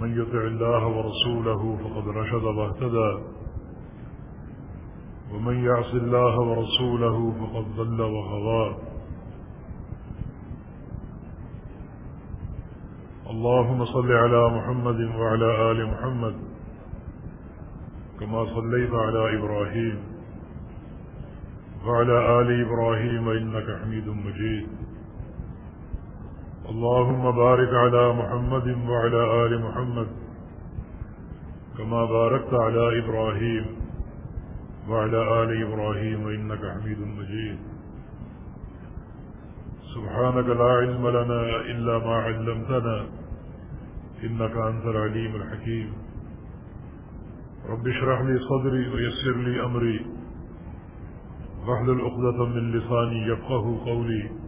من يطع الله ورسوله فقد رشد واهتدى. ومن يعص الله ورسوله فقد ضل وغضى. اللهم صل على محمد وعلى آل محمد كما صليت على إبراهيم وعلى آل إبراهيم إنك حميد مجيد. اللهم بارك على محمد وعلى آل محمد كما باركت على إبراهيم وعلى آل إبراهيم إنك حميد مجيد. سبحانك لا علم لنا إلا ما علمتنا إنك أنت العليم الحكيم. رب اشرح لي صدري ويسر لي أمري واحلل عقدة من لساني يفقه قولي.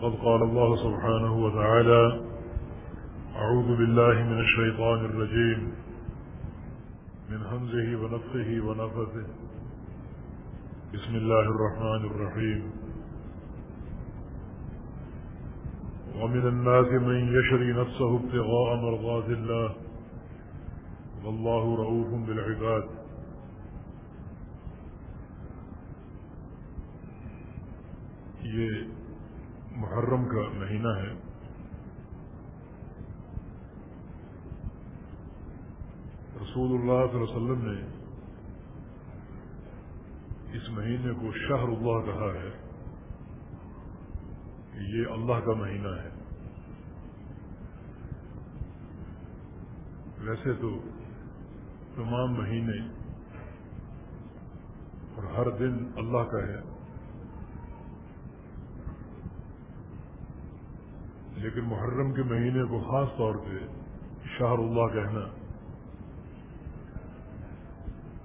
لقد قال الله سبحانه وتعالى أعوذ بالله من الشيطان الرجيم. من همزه ونفخه ونفثه. بسم الله الرحمن الرحيم. ومن الناس من يشري نفسه ابتغاء مرضات الله. والله رؤوف بالعباد. یہ محرم کا مہینہ ہے۔ رسول اللہ صلی اللہ علیہ وسلم نے اس مہینے کو شہر اللہ کہا ہے کہ یہ اللہ کا مہینہ ہے۔ ویسے تو تمام مہینے اور ہر دن اللہ کا ہے۔ لیکن محرم کے مہینے کو خاص طور پہ شہر اللہ کہنا،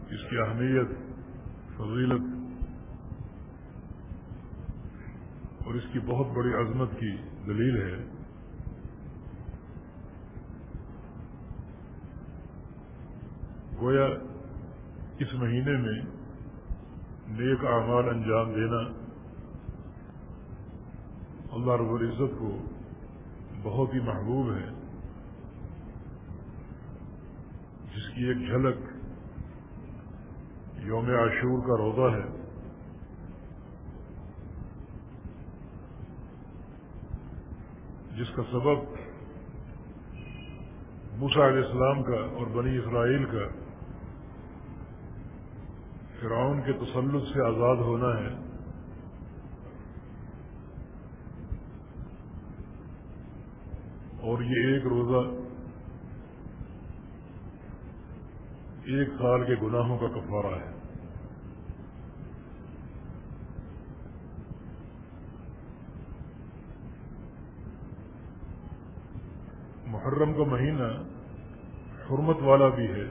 اس کی اہمیت، فضیلت اور اس کی بہت بڑی عظمت کی دلیل ہے۔ گویا اس مہینے میں نیک اعمال انجام دینا اللہ رب العزت کو بہت ہی محبوب ہے۔ جس کی ایک جھلک یوم عاشور کا روزہ ہے۔ جس کا سبب موسا علیہ السلام کا اور بنی اسرائیل کا فرعون کے تسلط سے آزاد ہونا ہے۔ اور یہ ایک روزہ ایک سال کے گناہوں کا کفارہ ہے۔ محرم کا مہینہ حرمت والا بھی ہے۔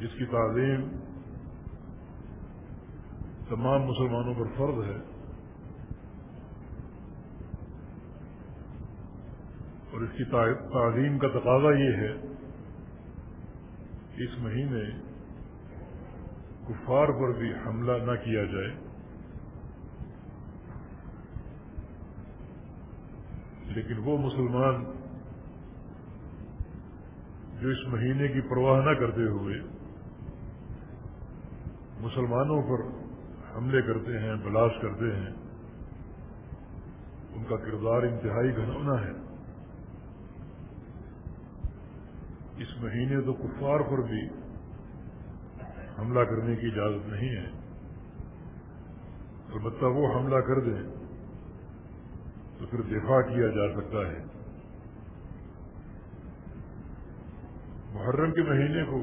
جس کی تعظیم تمام مسلمانوں پر فرض ہے۔ اور اس کی تعظیم کا تقاضا یہ ہے کہ اس مہینے کفار پر بھی حملہ نہ کیا جائے۔ لیکن وہ مسلمان جو اس مہینے کی پرواہ نہ کرتے ہوئے مسلمانوں پر حملے کرتے ہیں، بلاش کرتے ہیں، ان کا کردار انتہائی گھنونا ہے۔ اس مہینے تو کفار پر بھی حملہ کرنے کی اجازت نہیں ہے۔ البتہ وہ حملہ کر دیں تو پھر دفاع کیا جا سکتا ہے۔ محرم کے مہینے کو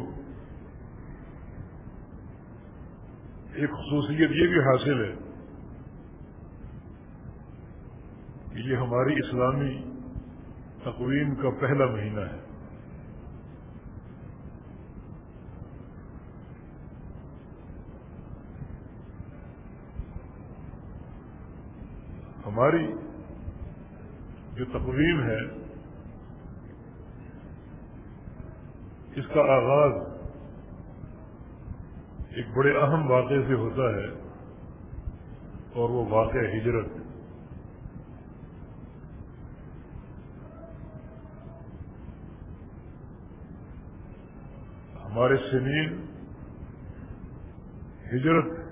ایک خصوصیت یہ بھی حاصل ہے کہ یہ ہماری اسلامی تقویم کا پہلا مہینہ ہے۔ ہماری جو تقویم ہے، اس کا آغاز ایک بڑے اہم واقعے سے ہوتا ہے اور وہ واقع ہجرت۔ ہمارے سنین ہجرت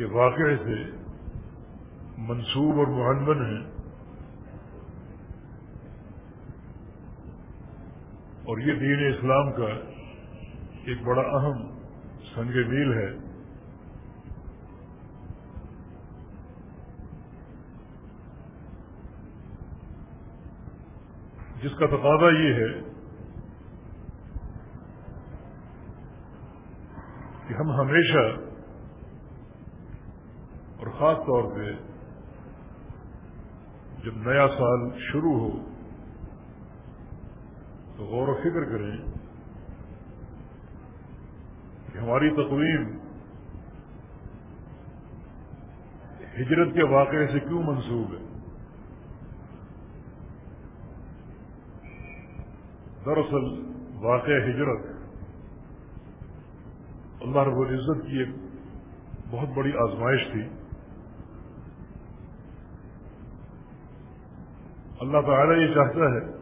کے واقعے سے منصوب اور محنبن ہیں اور یہ دین اسلام کا ایک بڑا اہم سنگ میل ہے۔ جس کا تقاضا یہ ہے کہ ہم ہمیشہ خاص طور پہ جب نیا سال شروع ہو، تو غور و فکر کریں کہ ہماری تقویم ہجرت کے واقعے سے کیوں منسوب ہے؟ دراصل واقع ہجرت اللہ رب العزت کی ایک بہت بڑی آزمائش تھی۔ اللہ تعالیٰ یہ چاہتا ہے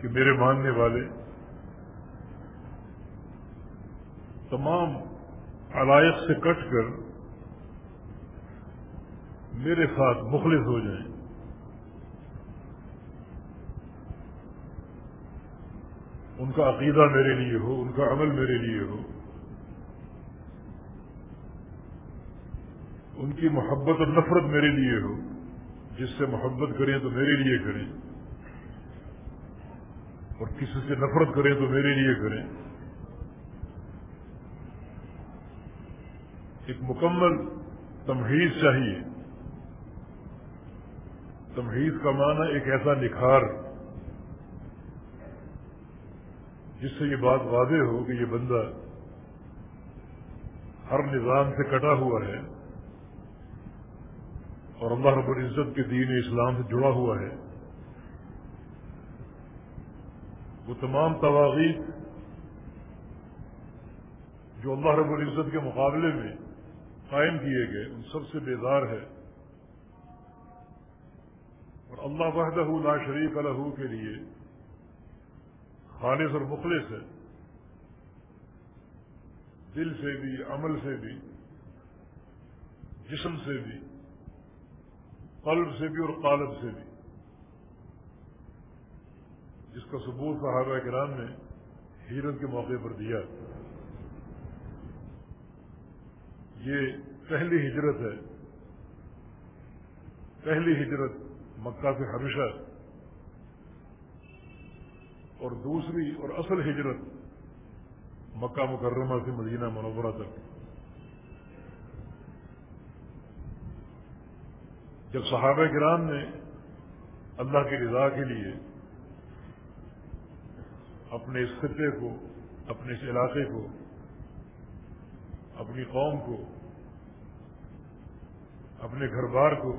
کہ میرے ماننے والے تمام علائق سے کٹ کر میرے ساتھ مخلص ہو جائیں۔ ان کا عقیدہ میرے لیے ہو، ان کا عمل میرے لیے ہو۔ ان کی محبت اور نفرت میرے لیے ہو۔ جس سے محبت کریں تو میرے لیے کریں۔ اور کسی سے نفرت کریں تو میرے لیے کریں۔ ایک مکمل تمہیز چاہیے۔ تمہیز کا معنی ایک ایسا نکھار جس سے یہ بات واضح ہو کہ یہ بندہ ہر نظام سے کٹا ہوا ہے۔ اور اللہ رب العزت کے دین اسلام سے جڑا ہوا ہے۔ وہ تمام تواغیر جو اللہ رب العزت کے مقابلے میں قائم کیے گئے، ان سب سے بیدار ہے۔ اور اللہ وحدہ لا شریک الح کے لیے خالص اور مخلص ہے۔ دل سے بھی، عمل سے بھی، جسم سے بھی۔ قلب سے بھی اور قالب سے بھی۔ جس کا ثبوت صحابہ کرام نے ہیرت کے موقع پر دیا۔ یہ پہلی ہجرت ہے۔ پہلی ہجرت مکہ سے ہمیشہ۔ اور دوسری اور اصل ہجرت مکہ مکرمہ سے مدینہ منورہ تک۔ جب صحابہ کرام نے اللہ کی رضا کے لیے اپنے اس خطے کو، اپنے اس علاقے کو، اپنی قوم کو، اپنے گھر بار کو،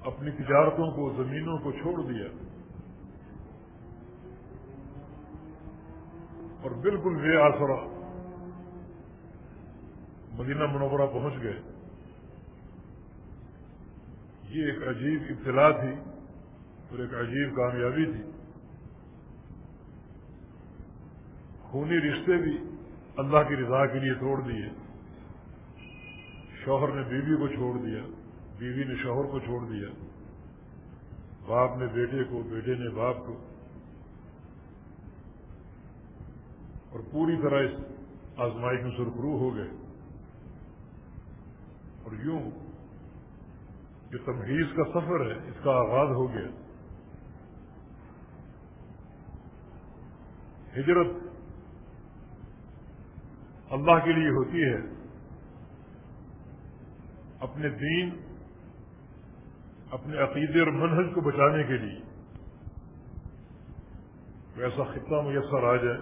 اپنی تجارتوں کو، زمینوں کو چھوڑ دیا اور بالکل بے آسرا مدینہ منورہ پہنچ گئے۔ یہ ایک عجیب اطلاع تھی اور ایک عجیب کامیابی تھی۔ خونی رشتے بھی اللہ کی رضا کے لیے توڑ دیے۔ شوہر نے بیوی کو چھوڑ دیا۔ بیوی نے شوہر کو چھوڑ دیا۔ باپ نے بیٹے کو، بیٹے نے باپ کو۔ اور پوری طرح اس آزمائش میں سرخرو ہو گئے۔ اور یوں جو تمہیز کا سفر ہے، اس کا آغاز ہو گیا۔ ہجرت اللہ کے لیے ہوتی ہے۔ اپنے دین، اپنے عقیدے اور منہج کو بچانے کے لیے۔ ایسا خطہ میسر آ جائے،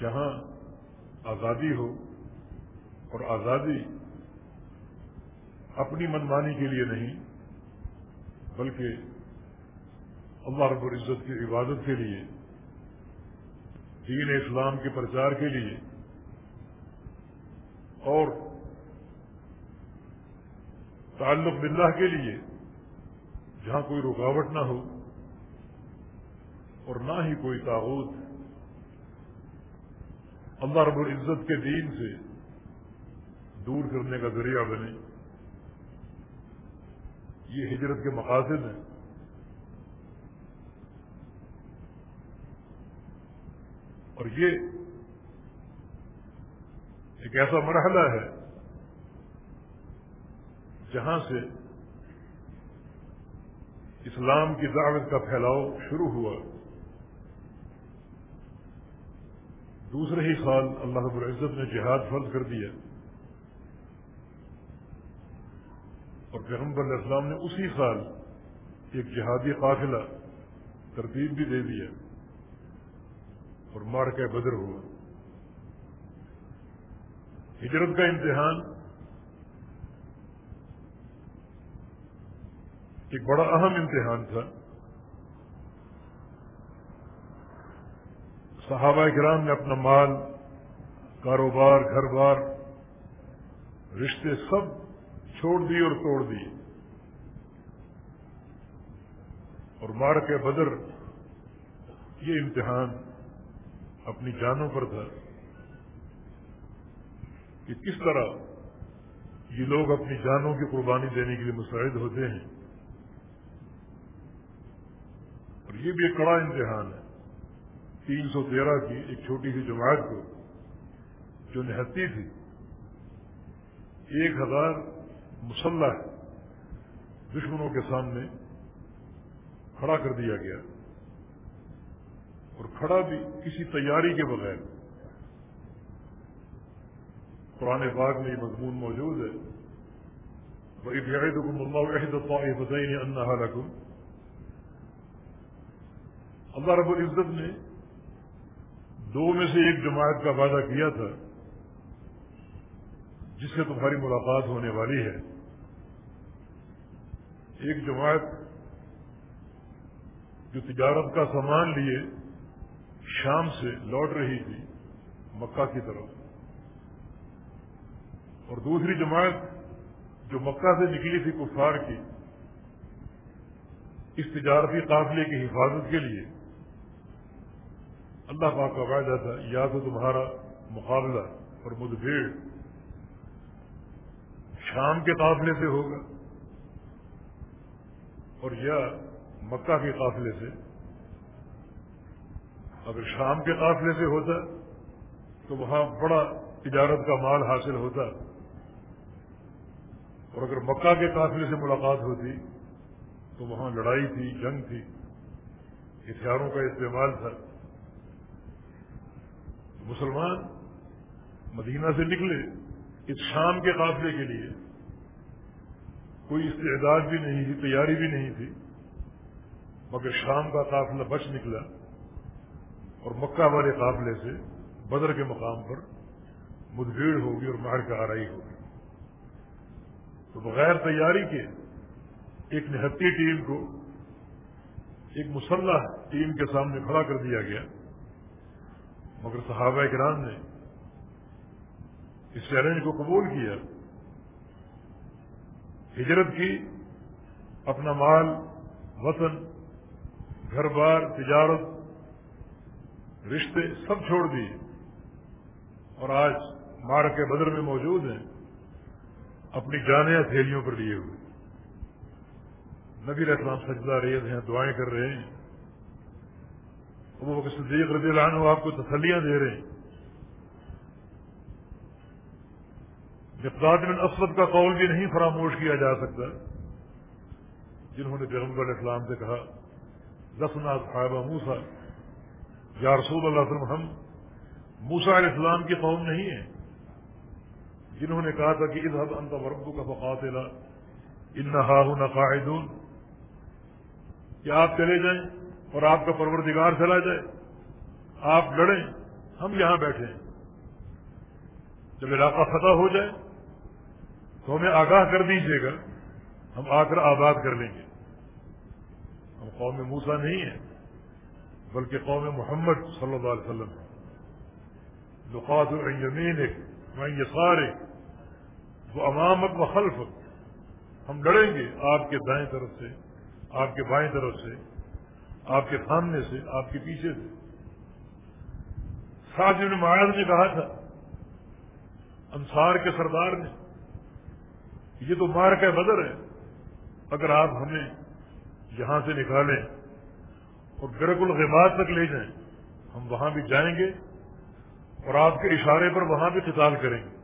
جہاں آزادی ہو اور آزادی اپنی منمانی کے لیے نہیں، بلکہ اللہ رب العزت کی عبادت کے لیے، دین اسلام کے پرچار کے لیے، اور تعلق باللہ کے لیے جہاں کوئی رکاوٹ نہ ہو اور نہ ہی کوئی تعوت اللہ رب العزت کے دین سے دور کرنے کا ذریعہ بنے۔ یہ ہجرت کے مقاصد ہیں۔ اور یہ ایک ایسا مرحلہ ہے جہاں سے اسلام کی دعوت کا پھیلاؤ شروع ہوا۔ دوسرے ہی سال اللہ رب العزت نے جہاد فرض کر دیا۔ اور پیغمبر علیہ السلام نے اسی سال ایک جہادی قافلہ ترتیب بھی دے دیا اور مار کے بدر ہوا۔ ہجرت کا امتحان ایک بڑا اہم امتحان تھا۔ صحابہ کرام نے اپنا مال، کاروبار، گھر بار، رشتے سب چھوڑ دی اور توڑ دی۔ اور مار کے بدر، یہ امتحان اپنی جانوں پر تھا کہ کس طرح یہ لوگ اپنی جانوں کی قربانی دینے کے لیے مستعد ہوتے ہیں۔ اور یہ بھی ایک کڑا امتحان ہے۔ تین سو تیرہ کی ایک چھوٹی سی جماعت کو جو نہتی تھی، ایک ہزار مسلح دشمنوں کے سامنے کھڑا کر دیا گیا اور کھڑا بھی کسی تیاری کے بغیر۔ قرآن پاک میں یہ مضمون موجود ہے۔ وہ اللہ بتائیے رقم اللہ رب العزت نے دو میں سے ایک جماعت کا وعدہ کیا تھا، جس سے تمہاری ملاقات ہونے والی ہے۔ ایک جماعت جو تجارت کا سامان لیے شام سے لوٹ رہی تھی مکہ کی طرف۔ اور دوسری جماعت جو مکہ سے نکلی تھی کفار کی، اس تجارتی قافلے کی حفاظت کے لیے۔ اللہ پاک کا وعدہ تھا، یا تو تمہارا مقابلہ اور مدبھیڑ شام کے قافلے سے ہوگا۔ اور یا مکہ کے قافلے سے۔ اگر شام کے قافلے سے ہوتا تو وہاں بڑا تجارت کا مال حاصل ہوتا۔ اور اگر مکہ کے قافلے سے ملاقات ہوتی تو وہاں لڑائی تھی، جنگ تھی، ہتھیاروں کا استعمال تھا۔ مسلمان مدینہ سے نکلے اس شام کے قافلے کے لیے۔ کوئی استعداد بھی نہیں تھی، تیاری بھی نہیں تھی، مگر شام کا قافلہ بچ نکلا اور مکہ والے قافلے سے بدر کے مقام پر مدبھیڑ ہوگی اور مار کا آرائی ہوگی۔ تو بغیر تیاری کے ایک نہتی ٹیم کو ایک مسلح ٹیم کے سامنے کھڑا کر دیا گیا۔ مگر صحابہ کرام نے اس چیلنج کو قبول کیا۔ ہجرت کی، اپنا مال، وطن گھر بار تجارت، رشتے سب چھوڑ دیے۔ اور آج مار کے بدر میں موجود ہیں، اپنی جانیں ہتھیلیوں پر لیے ہوئے۔ نبی علیہ السلام سجدہ ریز ہیں، دعائیں کر رہے ہیں۔ وہ صدیق رضی اللہ عنہ آپ کو تسلیاں دے رہے ہیں۔ مقداد بن اسود کا قول بھی نہیں فراموش کیا جا سکتا، جنہوں نے پیغمبر علیہ سے کہا لسنا صاحبہ موسا یا رسول اللہ علیہ وسلم، ہم موسا علیہ السلام کی قوم نہیں ہے جنہوں نے کہا تھا کہ اظہب انت وربو کا فقاتلا ان قاعدون۔ کہ آپ چلے جائیں اور آپ کا پروردگار چلا جائے۔ آپ لڑیں، ہم یہاں بیٹھے ہیں۔ جب علاقہ فتح ہو جائے تو ہمیں آگاہ کر دیجیے گا، ہم آ کر آباد کر لیں گے۔ ہم قوم موسا نہیں ہیں، بلکہ قوم محمد صلی اللہ علیہ وسلم لقات الزمین ایک سارے وہ امامت و خلف ہم لڑیں گے آپ کے دائیں طرف سے، آپ کے بائیں طرف سے، آپ کے سامنے سے، آپ کے پیچھے سے۔ ساتھ نے معاذ نے کہا تھا، انصار کے سردار نے۔ یہ تو مار کا بدر ہے۔ اگر آپ ہمیں یہاں سے نکالیں اور گرگ الغباد تک لے جائیں، ہم وہاں بھی جائیں گے اور آپ کے اشارے پر وہاں بھی قتال کریں گے۔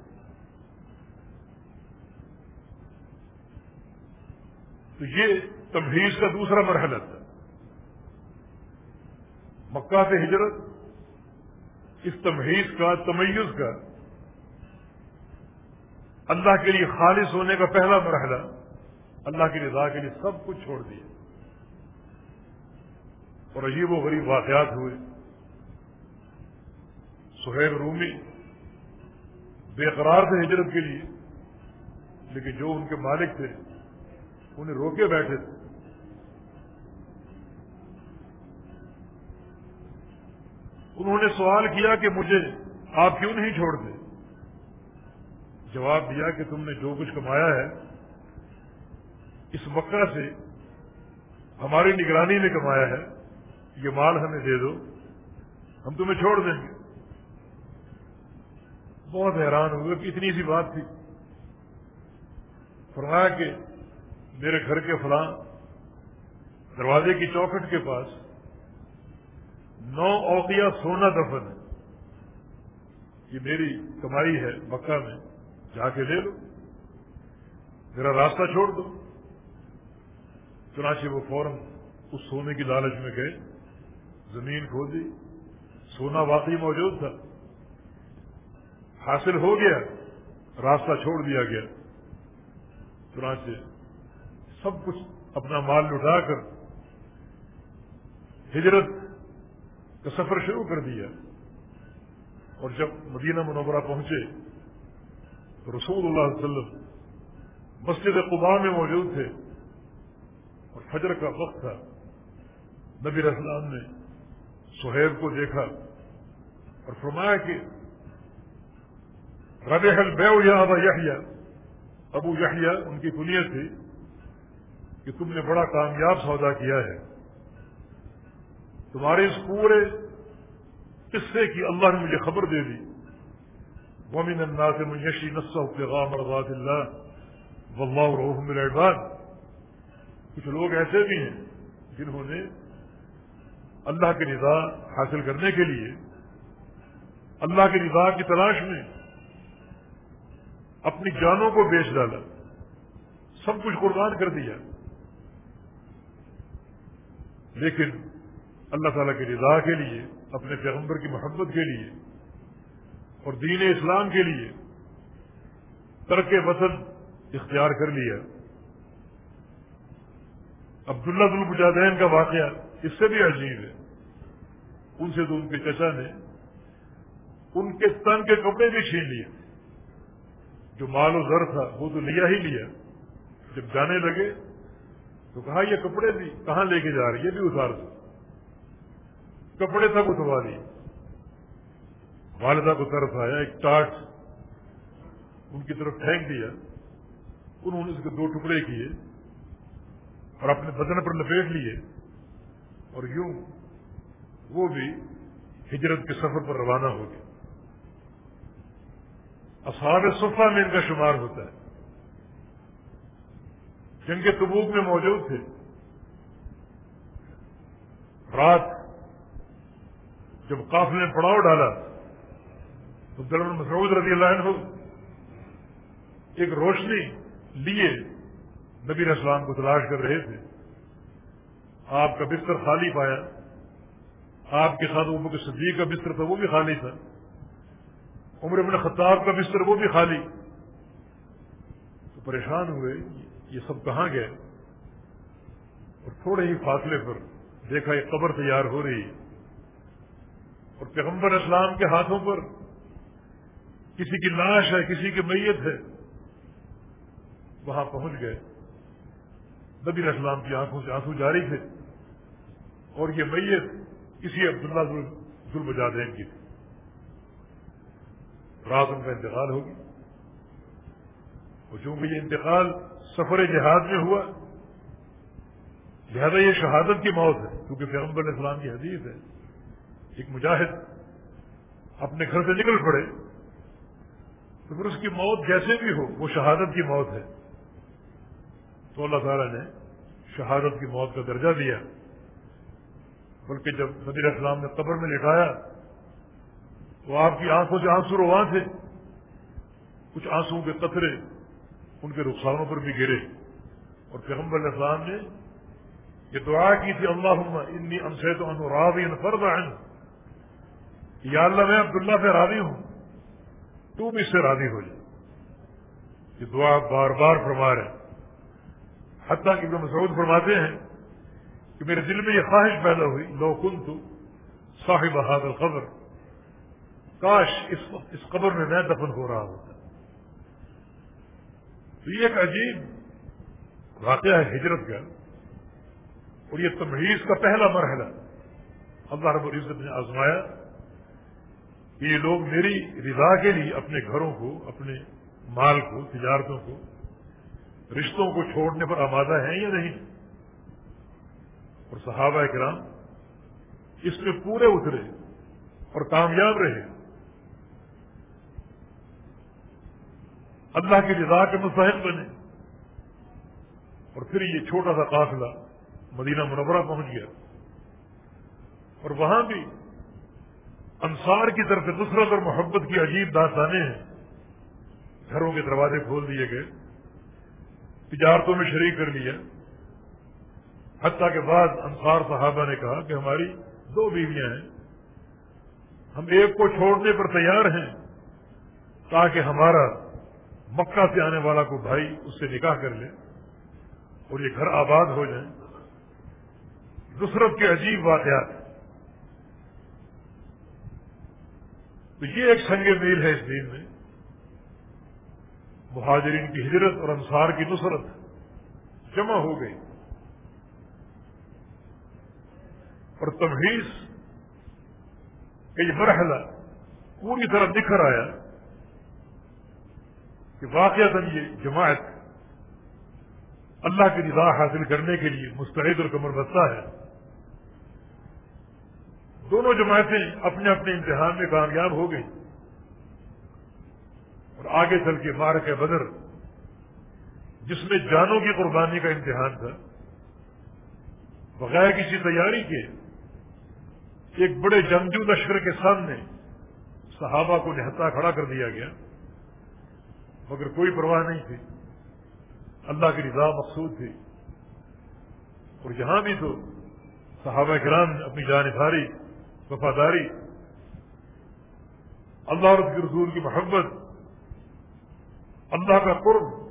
تو یہ تمہیز کا دوسرا مرحلہ تھا۔ مکہ سے ہجرت، اس تمہیز کا، تمیز کا اللہ کے لیے خالص ہونے کا پہلا مرحلہ اللہ کی رضا کے لیے سب کچھ چھوڑ دیا۔ اور عجیب و غریب واقعات ہوئے۔ سہیب رومی بے قرار تھے ہجرت کے لیے، لیکن جو ان کے مالک تھے، انہیں روکے بیٹھے تھے۔ انہوں نے سوال کیا کہ مجھے آپ کیوں نہیں چھوڑتے؟ جواب دیا کہ تم نے جو کچھ کمایا ہے، اس مکہ سے ہماری نگرانی میں کمایا ہے، یہ مال ہمیں دے دو، ہم تمہیں چھوڑ دیں گے۔ بہت حیران ہوئے کہ اتنی سی بات تھی۔ فرمایا کہ میرے گھر کے فلاں دروازے کی چوکھٹ کے پاس نو اوقیا سونا دفن ہے۔ یہ میری کمائی ہے مکہ میں۔ جا کے لے لو میرا راستہ چھوڑ دو۔ چنانچہ وہ فوراً اس سونے کی لالچ میں گئے۔ زمین کھودی۔ سونا واقعی موجود تھا۔ حاصل ہو گیا۔ راستہ چھوڑ دیا گیا۔ چنانچہ سب کچھ اپنا مال لٹا کر ہجرت کا سفر شروع کر دیا۔ اور جب مدینہ منورہ پہنچے رسول اللہ علیہ وسلم مسجد قبا میں موجود تھے اور فجر کا وقت تھا۔ نبی رسلام نے سہیب کو دیکھا اور فرمایا کہ رب البیو یا ابا یحیا ابو یحیا ان کی کنیت تھی کہ تم نے بڑا کامیاب سودا کیا ہے۔ تمہارے اس پورے قصے کی اللہ نے مجھے خبر دے دی۔ ومن الناس من يشي نفسه ابتغاء مرضات الله والله رؤوف بالعباد کچھ لوگ ایسے بھی ہیں جنہوں نے اللہ کی رضا حاصل کرنے کے لیے اللہ کی رضا کی تلاش میں اپنی جانوں کو بیچ ڈالا، سب کچھ قربان کر دیا۔ لیکن اللہ تعالی کی رضا کے لیے، اپنے پیغمبر کی محبت کے لیے اور دین اسلام کے لیے ترک وطن اختیار کر لیا۔ عبداللہ ذوالبجادین کا واقعہ اس سے بھی عجیب ہے۔ ان سے تو ان کے چچا نے ان کے تن کے کپڑے بھی چھین لیے۔ جو مال و زر تھا وہ تو لیا ہی لیا۔ جب جانے لگے تو کہا یہ کپڑے بھی کہاں لے کے جا رہے یہ بھی اتار دو۔ کپڑے تک اتروا دیے والدہ کو طرف آیا، ایک ٹاٹ ان کی طرف پھینک دیا۔ انہوں نے اس کے دو ٹکڑے کیے اور اپنے بدن پر لپیٹ لیے۔ اور یوں وہ بھی ہجرت کے سفر پر روانہ ہو گئے اصحاب صفا میں ان کا شمار ہوتا ہے۔ جنگ تبوک میں موجود تھے۔ رات جب قافلے نے پڑاؤ ڈالا تو دل مسعود رضی اللہ عنہ ایک روشنی لیے نبی اسلام کو تلاش کر رہے تھے۔ آپ کا بستر خالی پایا۔ آپ کے ساتھ عمر کے صدیق کا بستر تھا، وہ بھی خالی تھا۔ عمر ابن خطاب کا بستر وہ بھی خالی۔ تو پریشان ہوئے، یہ سب کہاں گئے؟ اور تھوڑے ہی فاصلے پر دیکھا یہ قبر تیار ہو رہی اور پیغمبر اسلام کے ہاتھوں پر کسی کی لاش ہے، کسی کی میت ہے، وہاں پہنچ گئے۔ نبی اسلام کی آنکھوں سے آنسو جاری تھے۔ اور یہ میت کسی عبداللہ ظلم جادین کی تھی۔ رات ان کا انتقال ہوگی۔ اور چونکہ یہ انتقال سفر جہاد میں ہوا، لہذا یہ شہادت کی موت ہے، کیونکہ پیغمبر اسلام کی حدیث ہے۔ ایک مجاہد اپنے گھر سے نکل پڑے۔ تو پھر اس کی موت جیسے بھی ہو، وہ شہادت کی موت ہے۔ تو اللہ تعالیٰ نے شہادت کی موت کا درجہ دیا۔ بلکہ جب نبی اسلام نے قبر میں لٹایا، تو آپ کی آنکھوں سے آنسو رواں تھے۔ کچھ آنسو کے قطرے ان کے رخسانوں پر بھی گرے۔ اور پیغمبر اسلام نے یہ دعا کی تھی اللہ انی انسے تو راضی فرد یا اللہ میں عبداللہ سے راضی ہوں۔ تو بھی اس سے راضی ہو جائے۔ یہ دعا بار بار فرما رہے حتیٰ کہ مسعود فرماتے ہیں کہ میرے دل میں یہ خواہش پیدا ہوئی، لو کن تو صاحب حاضر القبر۔ کاش اس اس قبر میں میں دفن ہو رہا ہوتا۔ تو یہ ایک عجیب واقعہ ہے ہجرت کا۔ اور یہ تمہیز کا پہلا مرحلہ۔ اللہ رب العزت نے آزمایا۔ کہ یہ لوگ میری رضا کے لیے اپنے گھروں کو، اپنے مال کو، تجارتوں کو، رشتوں کو چھوڑنے پر آمادہ ہیں یا نہیں؟ اور صحابہ کرام اس میں پورے اترے اور کامیاب رہے۔ اللہ کی رضا کے مستحق بنے۔ اور پھر یہ چھوٹا سا قافلہ مدینہ منورہ پہنچ گیا۔ اور وہاں بھی انصار کی طرف نصرت اور محبت کی عجیب داستانیں ہیں۔ گھروں کے دروازے کھول دیے گئے۔ تجارتوں میں شریک کر لیا۔ حتیٰ کے بعد انصار صحابہ نے کہا کہ ہماری دو بیویاں ہیں۔ ہم ایک کو چھوڑنے پر تیار ہیں تاکہ ہمارا مکہ سے آنے والا کو بھائی اس سے نکاح کر لے اور یہ گھر آباد ہو جائیں نصرت کے عجیب واقعات۔ تو یہ ایک سنگ میل ہے اس دین میں۔ مہاجرین کی ہجرت اور انصار کی نصرت جمع ہو گئی۔ اور تمہیز کا یہ مرحلہ پوری طرح نکھر آیا کہ واقعات یہ جماعت اللہ کی رضا حاصل کرنے کے لیے مستعد اور کمر بستہ ہے۔ دونوں جماعتیں اپنے اپنے امتحان میں کامیاب ہو گئی اور آگے چل کے مار کے بدر، جس میں جانوں کی قربانی کا امتحان تھا، بغیر کسی تیاری کے ایک بڑے جنگجو لشکر کے سامنے صحابہ کو نہتا کھڑا کر دیا گیا۔ مگر کوئی پرواہ نہیں تھی۔ اللہ کی رضا مقصود تھی۔ اور جہاں بھی تو صحابہ کرام نے اپنی جان بھاری وفاداری، اللہ رب رسول کی محبت، اللہ کا قرب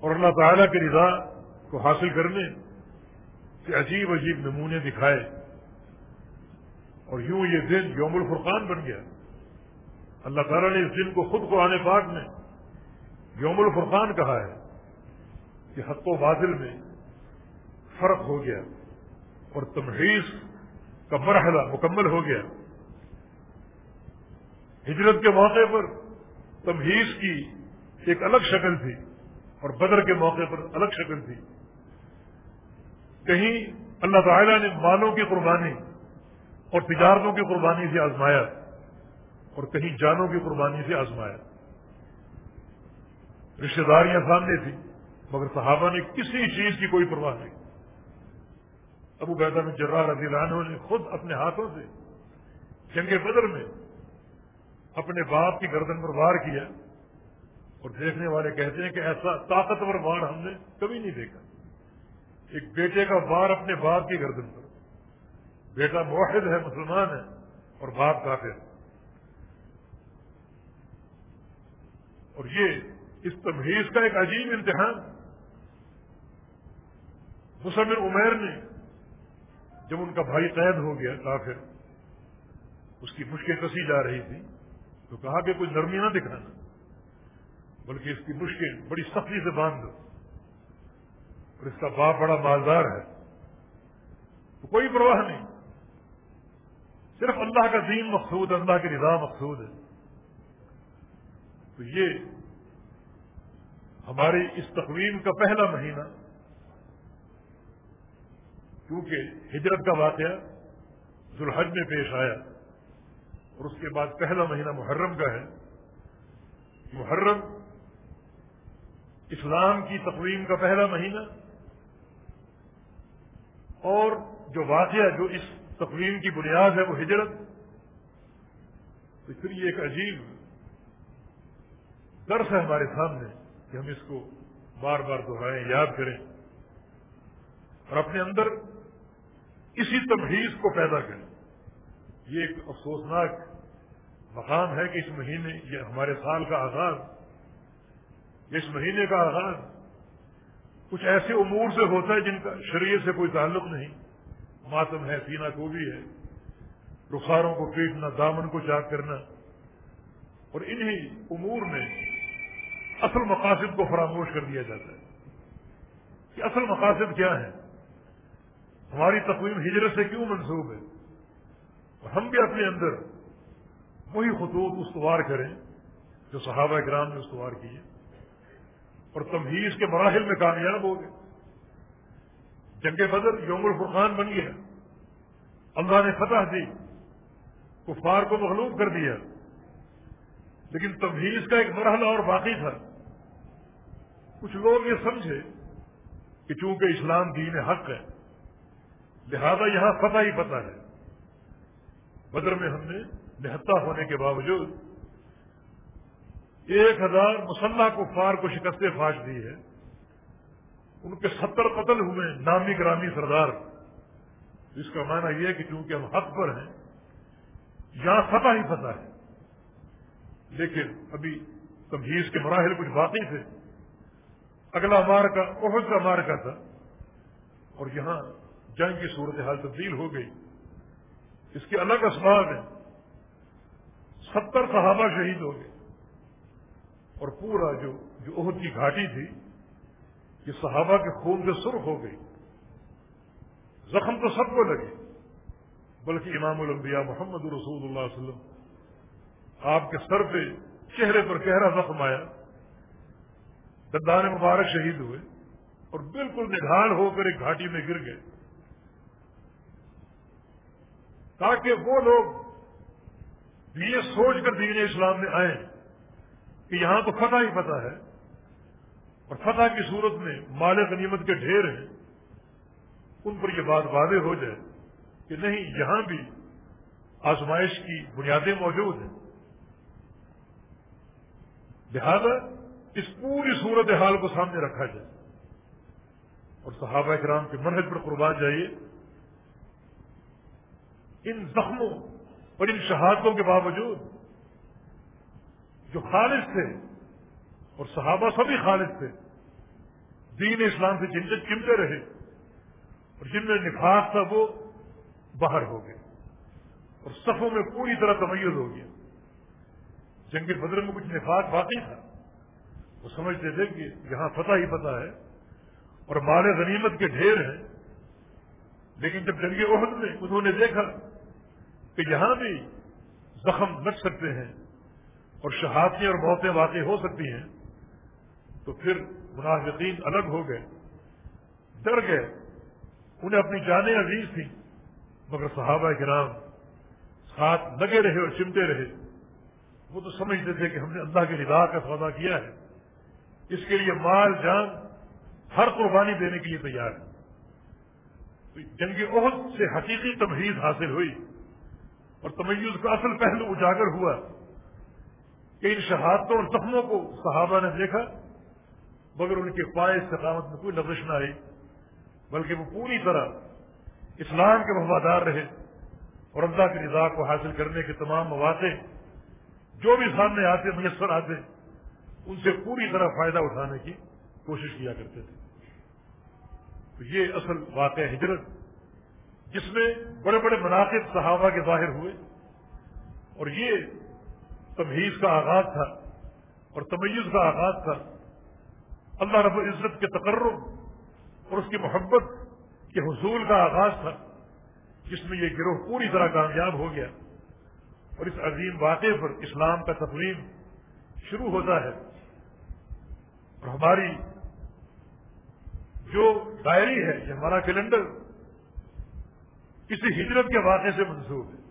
اور اللہ تعالیٰ کی رضا کو حاصل کرنے کے عجیب عجیب نمونے دکھائے۔ اور یوں یہ دن یوم الفرقان بن گیا۔ اللہ تعالیٰ نے اس دن کو خود کو آنے پاک میں یوم الفرقان کہا ہے کہ حق و باطل میں فرق ہو گیا اور تمہیز کا مرحلہ مکمل ہو گیا۔ ہجرت کے موقع پر تمہیز کی ایک الگ شکل تھی اور بدر کے موقع پر الگ شکل تھی۔ کہیں اللہ تعالیٰ نے مالوں کی قربانی اور تجارتوں کی قربانی سے آزمایا اور کہیں جانوں کی قربانی سے آزمایا۔ رشتے داریاں سامنے تھیں، مگر صحابہ نے کسی چیز کی کوئی پرواہ نہیں۔ ابو بیدا میں جرار رضی اللہ عنہ نے خود اپنے ہاتھوں سے جنگ بدر میں اپنے باپ کی گردن پر وار کیا اور دیکھنے والے کہتے ہیں کہ ایسا طاقتور وار ہم نے کبھی نہیں دیکھا۔ ایک بیٹے کا وار اپنے باپ کی گردن پر۔ بیٹا موحد ہے، مسلمان ہے اور باپ کافر اور یہ اس تمہیز کا ایک عجیب امتحان۔ مسمر عمیر نے جب ان کا بھائی قید ہو گیا کافر، اس کی مشکیں کسی جا رہی تھی تو کہا کہ کوئی نرمی نہ دکھانا، بلکہ اس کی مشکیں بڑی سختی سے باندھ دو اور اس کا باپ بڑا مالدار ہے، تو کوئی پرواہ نہیں۔ صرف اللہ کا دین مقصود اللہ کی رضا مقصود ہے۔ تو یہ ہماری اس تقویم کا پہلا مہینہ کیونکہ ہجرت کا واقعہ ذوالحج میں پیش آیا اور اس کے بعد پہلا مہینہ محرم کا ہے۔ محرم اسلام کی تقویم کا پہلا مہینہ اور جو واقعہ جو اس تقویم کی بنیاد ہے وہ ہجرت۔ تو پھر یہ ایک عجیب درس ہے ہمارے سامنے کہ ہم اس کو بار بار دہرائیں، یاد کریں اور اپنے اندر اسی تمہیز کو پیدا کریں۔ یہ ایک افسوسناک مقام ہے کہ اس مہینے یہ ہمارے سال کا آغاز، اس مہینے کا آغاز کچھ ایسے امور سے ہوتا ہے جن کا شریعت سے کوئی تعلق نہیں۔ ماتم ہے سینا کو بھی ہے رخساروں کو پیٹنا، دامن کو چاک کرنا۔ اور انہی امور میں اصل مقاصد کو فراموش کر دیا جاتا ہے۔ کہ اصل مقاصد کیا ہے؟ ہماری تقویم ہجرت سے کیوں منسوب ہے؟ اور ہم بھی اپنے اندر وہی خطوط استوار کریں جو صحابہ کرام نے استوار کیے۔ اور تمہیز کے مراحل میں کامیاب ہو گئے۔ جنگ بدر یوم الفرقان بن گیا۔ اللہ نے فتح دی، کفار کو مغلوب کر دیا۔ لیکن تمہیز کا ایک مرحلہ اور باقی تھا۔ کچھ لوگ یہ سمجھے کہ چونکہ اسلام دین حق ہے لہذا یہاں فتح ہی پتہ ہے۔ بدر میں ہم نے نہتا ہونے کے باوجود ایک ہزار مسلح کفار کو شکست فاش دی ہے ان کے ستر قتل ہوئے نامی گرامی سردار۔ جس کا معنی یہ ہے کہ چونکہ ہم حق پر ہیں، یہاں فتح ہی فتح ہے۔ لیکن ابھی تمہیز کے مراحل کچھ باقی تھے۔ اگلا مار کا عہد کا مار کا تھا اور یہاں جنگ کی صورتحال تبدیل ہو گئی۔ اس کے الگ اسباب ہیں۔ ستر صحابہ شہید ہو گئے۔ اور پورا جو جو عہد کی گھاٹی تھی، یہ صحابہ کے خون سے سرخ ہو گئی۔ زخم تو سب کو لگے، بلکہ امام الانبیاء محمد رسول اللہ علیہ وسلم آپ کے سر پہ چہرے پر گہرا زخم آیا۔ دندان مبارک شہید ہوئے اور بالکل نگھان ہو کر ایک گھاٹی میں گر گئے۔ تاکہ وہ لوگ یہ سوچ کر دین اسلام میں آئے کہ یہاں تو فتح ہی پتہ ہے اور فتح کی صورت میں مال غنیمت کے ڈھیر ہیں، ان پر یہ بات واضح ہو جائے کہ نہیں، یہاں بھی آزمائش کی بنیادیں موجود ہیں۔ لہذا اس پوری صورت حال کو سامنے رکھا جائے اور صحابہ کرام کے منہج پر قربان جائیے۔ ان زخموں اور ان شہادتوں کے باوجود جو خالص تھے اور صحابہ سبھی خالص تھے، دین اسلام سے جن سے چمتے رہے اور جن میں نفاذ تھا وہ باہر ہو گئے اور صفوں میں پوری طرح تمیز ہو گیا۔ جنگ بدر میں کچھ نفاذ باقی تھا۔ وہ سمجھتے تھے کہ یہاں فتح ہی پتہ ہے اور مال غنیمت کے ڈھیر ہیں، لیکن جب جنگ عہد میں انہوں نے دیکھا کہ یہاں بھی زخم لگ سکتے ہیں اور شہادتیں اور موتیں واقع ہو سکتی ہیں، تو پھر منافقین الگ ہو گئے، ڈر گئے، انہیں اپنی جانیں عزیز تھیں، مگر صحابہ کے نام ساتھ لگے رہے اور چمتے رہے۔ وہ تو سمجھتے تھے کہ ہم نے اللہ کے نگاہ کا سودا کیا ہے۔ اس کے لیے مال، جان، ہر قربانی دینے کے لیے تیار ہے جنگ عہد سے حقیقی تمہید حاصل ہوئی۔ اور تمیز کا اصل پہلو اجاگر ہوا کہ ان شہادتوں اور زخموں کو صحابہ نے دیکھا، مگر ان کے پائے ثقافت میں کوئی لفظ نہ آئی، بلکہ وہ پوری طرح اسلام کے وفادار رہے اور اللہ کی رضا کو حاصل کرنے کے تمام مواقع جو بھی سامنے آتے، میسر آتے، ان سے پوری طرح فائدہ اٹھانے کی کوشش کیا کرتے تھے۔ تو یہ اصل واقع ہجرت جس میں بڑے بڑے مناسب صحابہ کے ظاہر ہوئے۔ اور یہ تمہیز کا آغاز تھا اور تمیز کا آغاز تھا۔ اللہ رب العزت کے تقرب اور اس کی محبت کے حصول کا آغاز تھا، جس میں یہ گروہ پوری طرح کامیاب ہو گیا۔ اور اس عظیم واقعے پر اسلام کا تقویم شروع ہوتا ہے۔ اور ہماری جو ڈائری ہے، یہ ہمارا کیلنڈر کسی ہجرت کے واقعے سے منسوخ ہے۔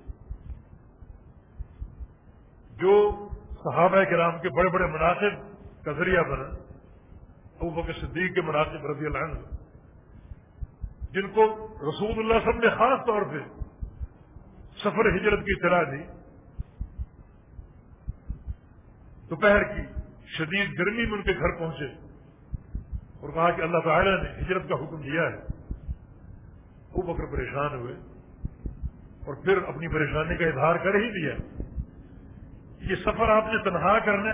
جو صحابہ کرام کے بڑے بڑے مناسب کا ذریعہ بنا، ابو بکر صدیق کے مناسب رضی اللہ عنہ، جن کو رسول اللہ سب نے خاص طور پہ سفر ہجرت کی اطلاع دی، دوپہر کی شدید گرمی میں ان کے گھر پہنچے اور کہا کہ اللہ تعالی نے ہجرت کا حکم دیا ہے۔ وہ بکر پریشان ہوئے۔ اور پھر اپنی پریشانی کا اظہار کر ہی دیا۔ یہ سفر آپ نے تنہا کرنا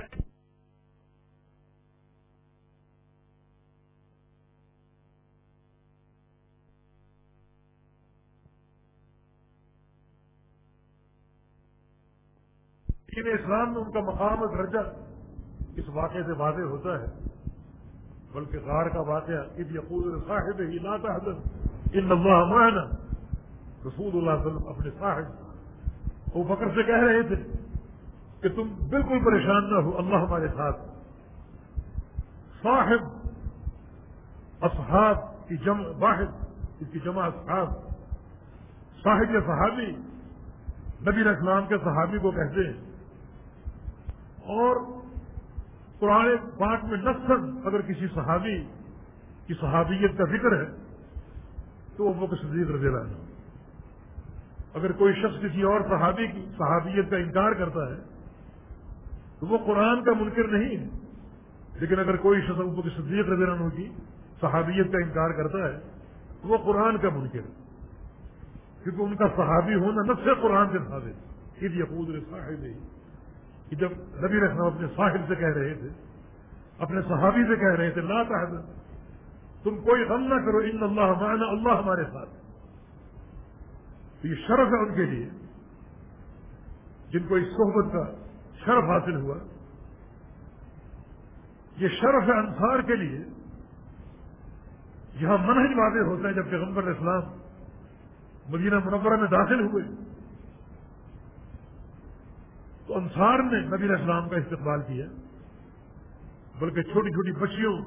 اسلام میں ان کا مقام درجہ اس واقعے سے واضح ہوتا ہے۔ بلکہ غار کا واقعہ عید یقول صاحب ہی لاتا حضرت ان اللہ معنا۔ رسول اللہ علیہ وسلم اپنے صاحب وہ بکر سے کہہ رہے تھے کہ تم بالکل پریشان نہ ہو، اللہ ہمارے ساتھ۔ صاحب اصحاب کی جمع واحد، اس کی جمع اصحاب۔ صاحب صحابی، نبی اسلام کے صحابی کو کہتے ہیں۔ اور قرآن پاک میں نقصد اگر کسی صحابی کی صحابیت کا ذکر ہے، تو وہ صدیق رضی اللہ عنہ۔ اگر کوئی شخص کسی اور صحابی کی صحابیت کا انکار کرتا ہے، تو وہ قرآن کا منکر نہیں ہے۔ لیکن اگر کوئی شخص ابو کے صدیق رضی اللہ عنہ کی صحابیت کا انکار کرتا ہے، تو وہ قرآن کا منکر ہے۔ کیونکہ ان کا صحابی ہونا نفس قرآن کے ثابت عید یقود صاحب کہ جب نبی رکھنا اپنے صاحب سے کہہ رہے تھے، اپنے صحابی سے کہہ رہے تھے، لا تحزن، تم کوئی غم نہ کرو، ان اللہ معنا اللہ ہمارے ساتھ۔ یہ شرف ہے ان کے لیے۔ جن کو اس صحبت کا شرف حاصل ہوا۔ یہ شرف ہے انصار کے لیے۔ یہاں منہج واضح ہوتا ہے جب پیغمبر اسلام مدینہ منورہ میں داخل ہوئے۔ تو انصار نے نبی اسلام کا استقبال کیا۔ بلکہ چھوٹی چھوٹی بچیوں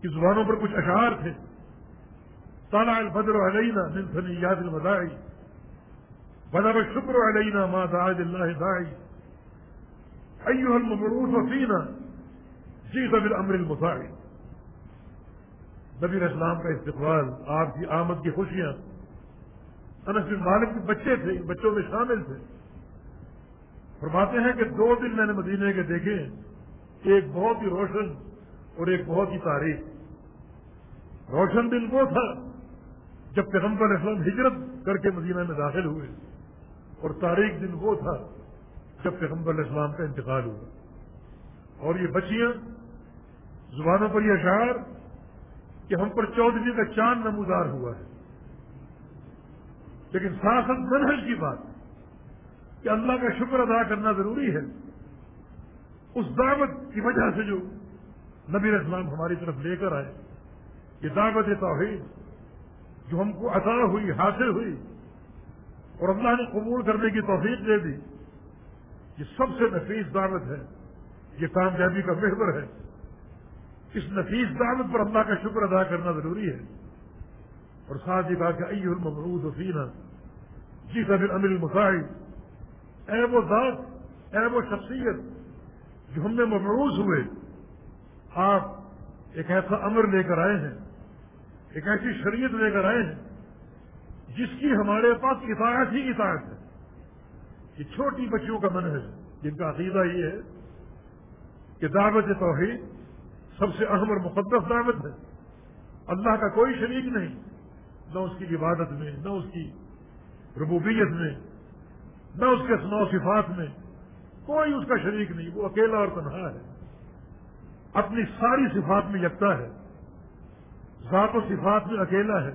کی زبانوں پر کچھ اشعار تھے۔ تالا البدر علینا من سنی یاد المدائی بدر شکر علینا ما داعد اللہ داعی ایوہ المبعوث فینا جیت بالامر المطاعی نبی اسلام کا استقبال آپ کی آمد کی خوشیاں. انس بن مالک کے بچے تھے، ان بچوں میں شامل تھے. فرماتے ہیں کہ دو دن میں نے مدینے کے دیکھے، ایک بہت ہی روشن اور ایک بہت ہی تاریخ. روشن دن وہ تھا جب پیغمبر اسلام ہجرت کر کے مدینہ میں داخل ہوئے اور تاریخ دن وہ تھا جب پیغمبر اسلام کا انتقال ہوا۔ اور یہ بچیاں زبانوں پر یہ اشعار کہ ہم پر چودھری کا چاند نمودار ہوا ہے۔ لیکن ساسن منہج کی بات کہ اللہ کا شکر ادا کرنا ضروری ہے۔ اس دعوت کی وجہ سے جو نبی اسلام ہماری طرف لے کر آئے، یہ دعوت توحید۔ جو ہم کو عطا ہوئی، حاصل ہوئی اور اللہ نے قبول کرنے کی توفیق دے دی، یہ سب سے نفیس دعوت ہے، یہ کامیابی کا محور ہے۔ اس نفیس دعوت پر اللہ کا شکر ادا کرنا ضروری ہے۔ اور ساتھ ہی کہا کہ المبروز حسینہ جی سب امل مساعد اے وہ ذات، اے وہ شخصیت جو ہم نے مبعوث ہوئے، آپ ایک ایسا امر لے کر آئے ہیں۔ ایک ایسی شریعت لے کر آئے ہیں جس کی ہمارے پاس اطاعت ہی اطاعت ہے۔ یہ چھوٹی بچیوں کا من ہے۔ جن کا عقیدہ یہ ہے کہ دعوت توحید سب سے اہم اور مقدس دعوت ہے۔ اللہ کا کوئی شریک نہیں، نہ اس کی عبادت میں، نہ اس کی ربوبیت میں، نہ اس کے و صفات میں، کوئی اس کا شریک نہیں۔ وہ اکیلا اور تنہا ہے۔ اپنی ساری صفات میں یکتا ہے۔ ذات و صفات میں اکیلا ہے۔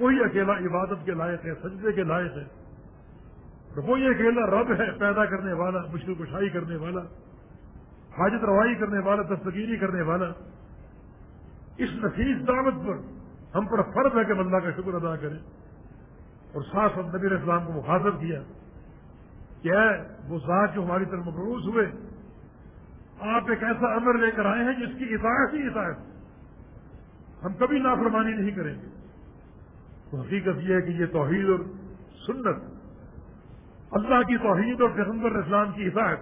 وہی اکیلا عبادت کے لائق ہے، سجدے کے لائق ہے۔ اور وہی اکیلا رب ہے پیدا کرنے والا مشکل کشائی کرنے والا، حاجت روائی کرنے والا، دستگیری کرنے والا۔ اس نفیس دعوت پر ہم پر فرض ہے کہ اللہ کا شکر ادا کریں۔ اور ساتھ ساتھ نبی اسلام کو مخاطب کیا کہ وہ ذات جو ہماری طرف مقروض ہوئے، آپ ایک ایسا امر لے کر آئے ہیں جس کی اطاعت ہی اطاعت۔ ہم کبھی نافرمانی نہیں کریں گے۔ تو حقیقت یہ ہے کہ یہ توحید اور سنت، اللہ کی توحید اور پیغمبر اسلام کی اطاعت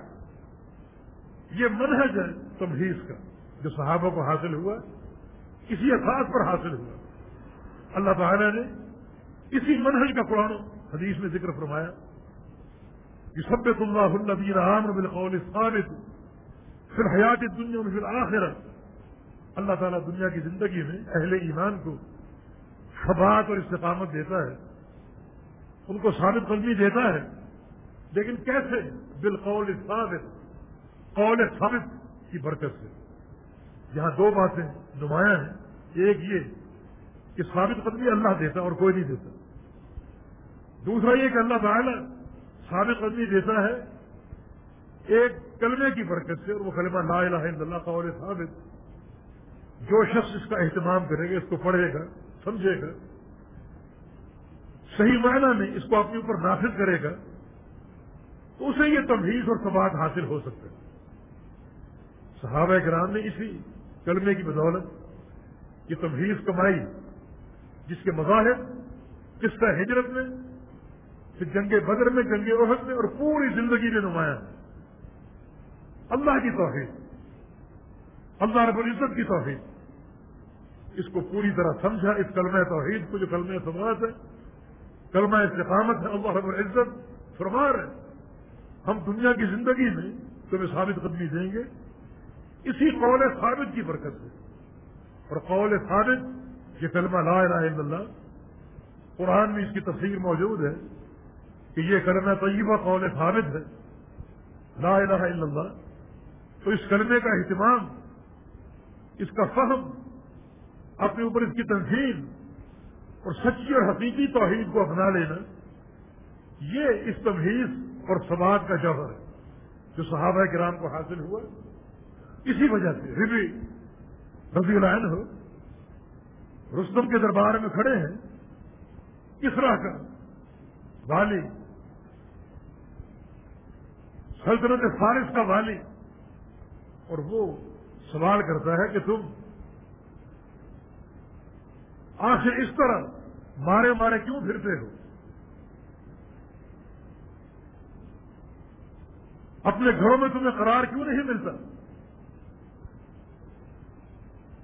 یہ منحج ہے تمہیز کا، جو صحابہ کو حاصل ہوا کسی احساس پر حاصل ہوا۔ اللہ تعالی نے اسی منہج کا قرآن حدیث میں ذکر فرمایا۔ کہ سب اللہ النبی رحم بالقول ثابت پھر حیات دنیا میں پھر آخر اللہ تعالیٰ دنیا کی زندگی میں اہل ایمان کو ثبات اور استقامت دیتا ہے، ان کو ثابت قدمی دیتا ہے۔ لیکن کیسے؟ بالقول ثابت قول ثابت کی برکت سے۔ یہاں دو باتیں نمایاں ہیں۔ ایک یہ کہ ثابت قدمی اللہ دیتا اور کوئی نہیں دیتا۔ دوسرا یہ کہ اللہ تعالیٰ ثابت قدمی دیتا ہے ایک کلمے کی برکت سے اور وہ کلمہ لا الہ الا اللہ قول ثابت جو شخص اس کا اہتمام کرے گا، اس کو پڑھے گا، سمجھے گا، صحیح معنی میں اس کو اپنے اوپر نافذ کرے گا، تو اسے یہ تمہیز اور ثبات حاصل ہو سکتا ہے۔ صحابہ کرام نے اسی کلمے کی بدولت، یہ تمہیز کمائی، جس کے مظاہر کس کا ہجرت میں، پھر جنگ بدر میں، جنگ عہد میں، اور پوری زندگی میں نمایاں۔ اللہ کی توحید اللہ رب العزت کی توحید اس کو پوری طرح سمجھا، اس کلمہ توحید کو جو کلمہ سماعت ہے، کلمہ استقامت ہے، اللہ رب العزت فرما رہے ہم دنیا کی زندگی میں تمہیں ثابت قدمی دیں گے۔ اسی قول ثابت کی برکت سے۔ اور قول ثابت، یہ کلمہ لا الہ الا اللہ، قرآن میں اس کی تفسیر موجود ہے کہ یہ کلمہ طیبہ قول ثابت ہے، لا الہ الا اللہ۔ تو اس کلمے کا اہتمام، اس کا فہم اپنے اوپر اس کی تنظیم اور سچی اور حقیقی توحید کو اپنا لینا، یہ اس تمہیز اور سماج کا جوہر ہے، جو صحابہ کرام کو حاصل ہوا۔ اسی وجہ سے ربی رضی اللہ ہو رستم کے دربار میں کھڑے ہیں۔ کس طرح کا والی، سلطنت فارس کا والی، اور وہ سوال کرتا ہے کہ تم آخر اس طرح مارے مارے کیوں پھرتے ہو؟ اپنے گھروں میں تمہیں قرار کیوں نہیں ملتا؟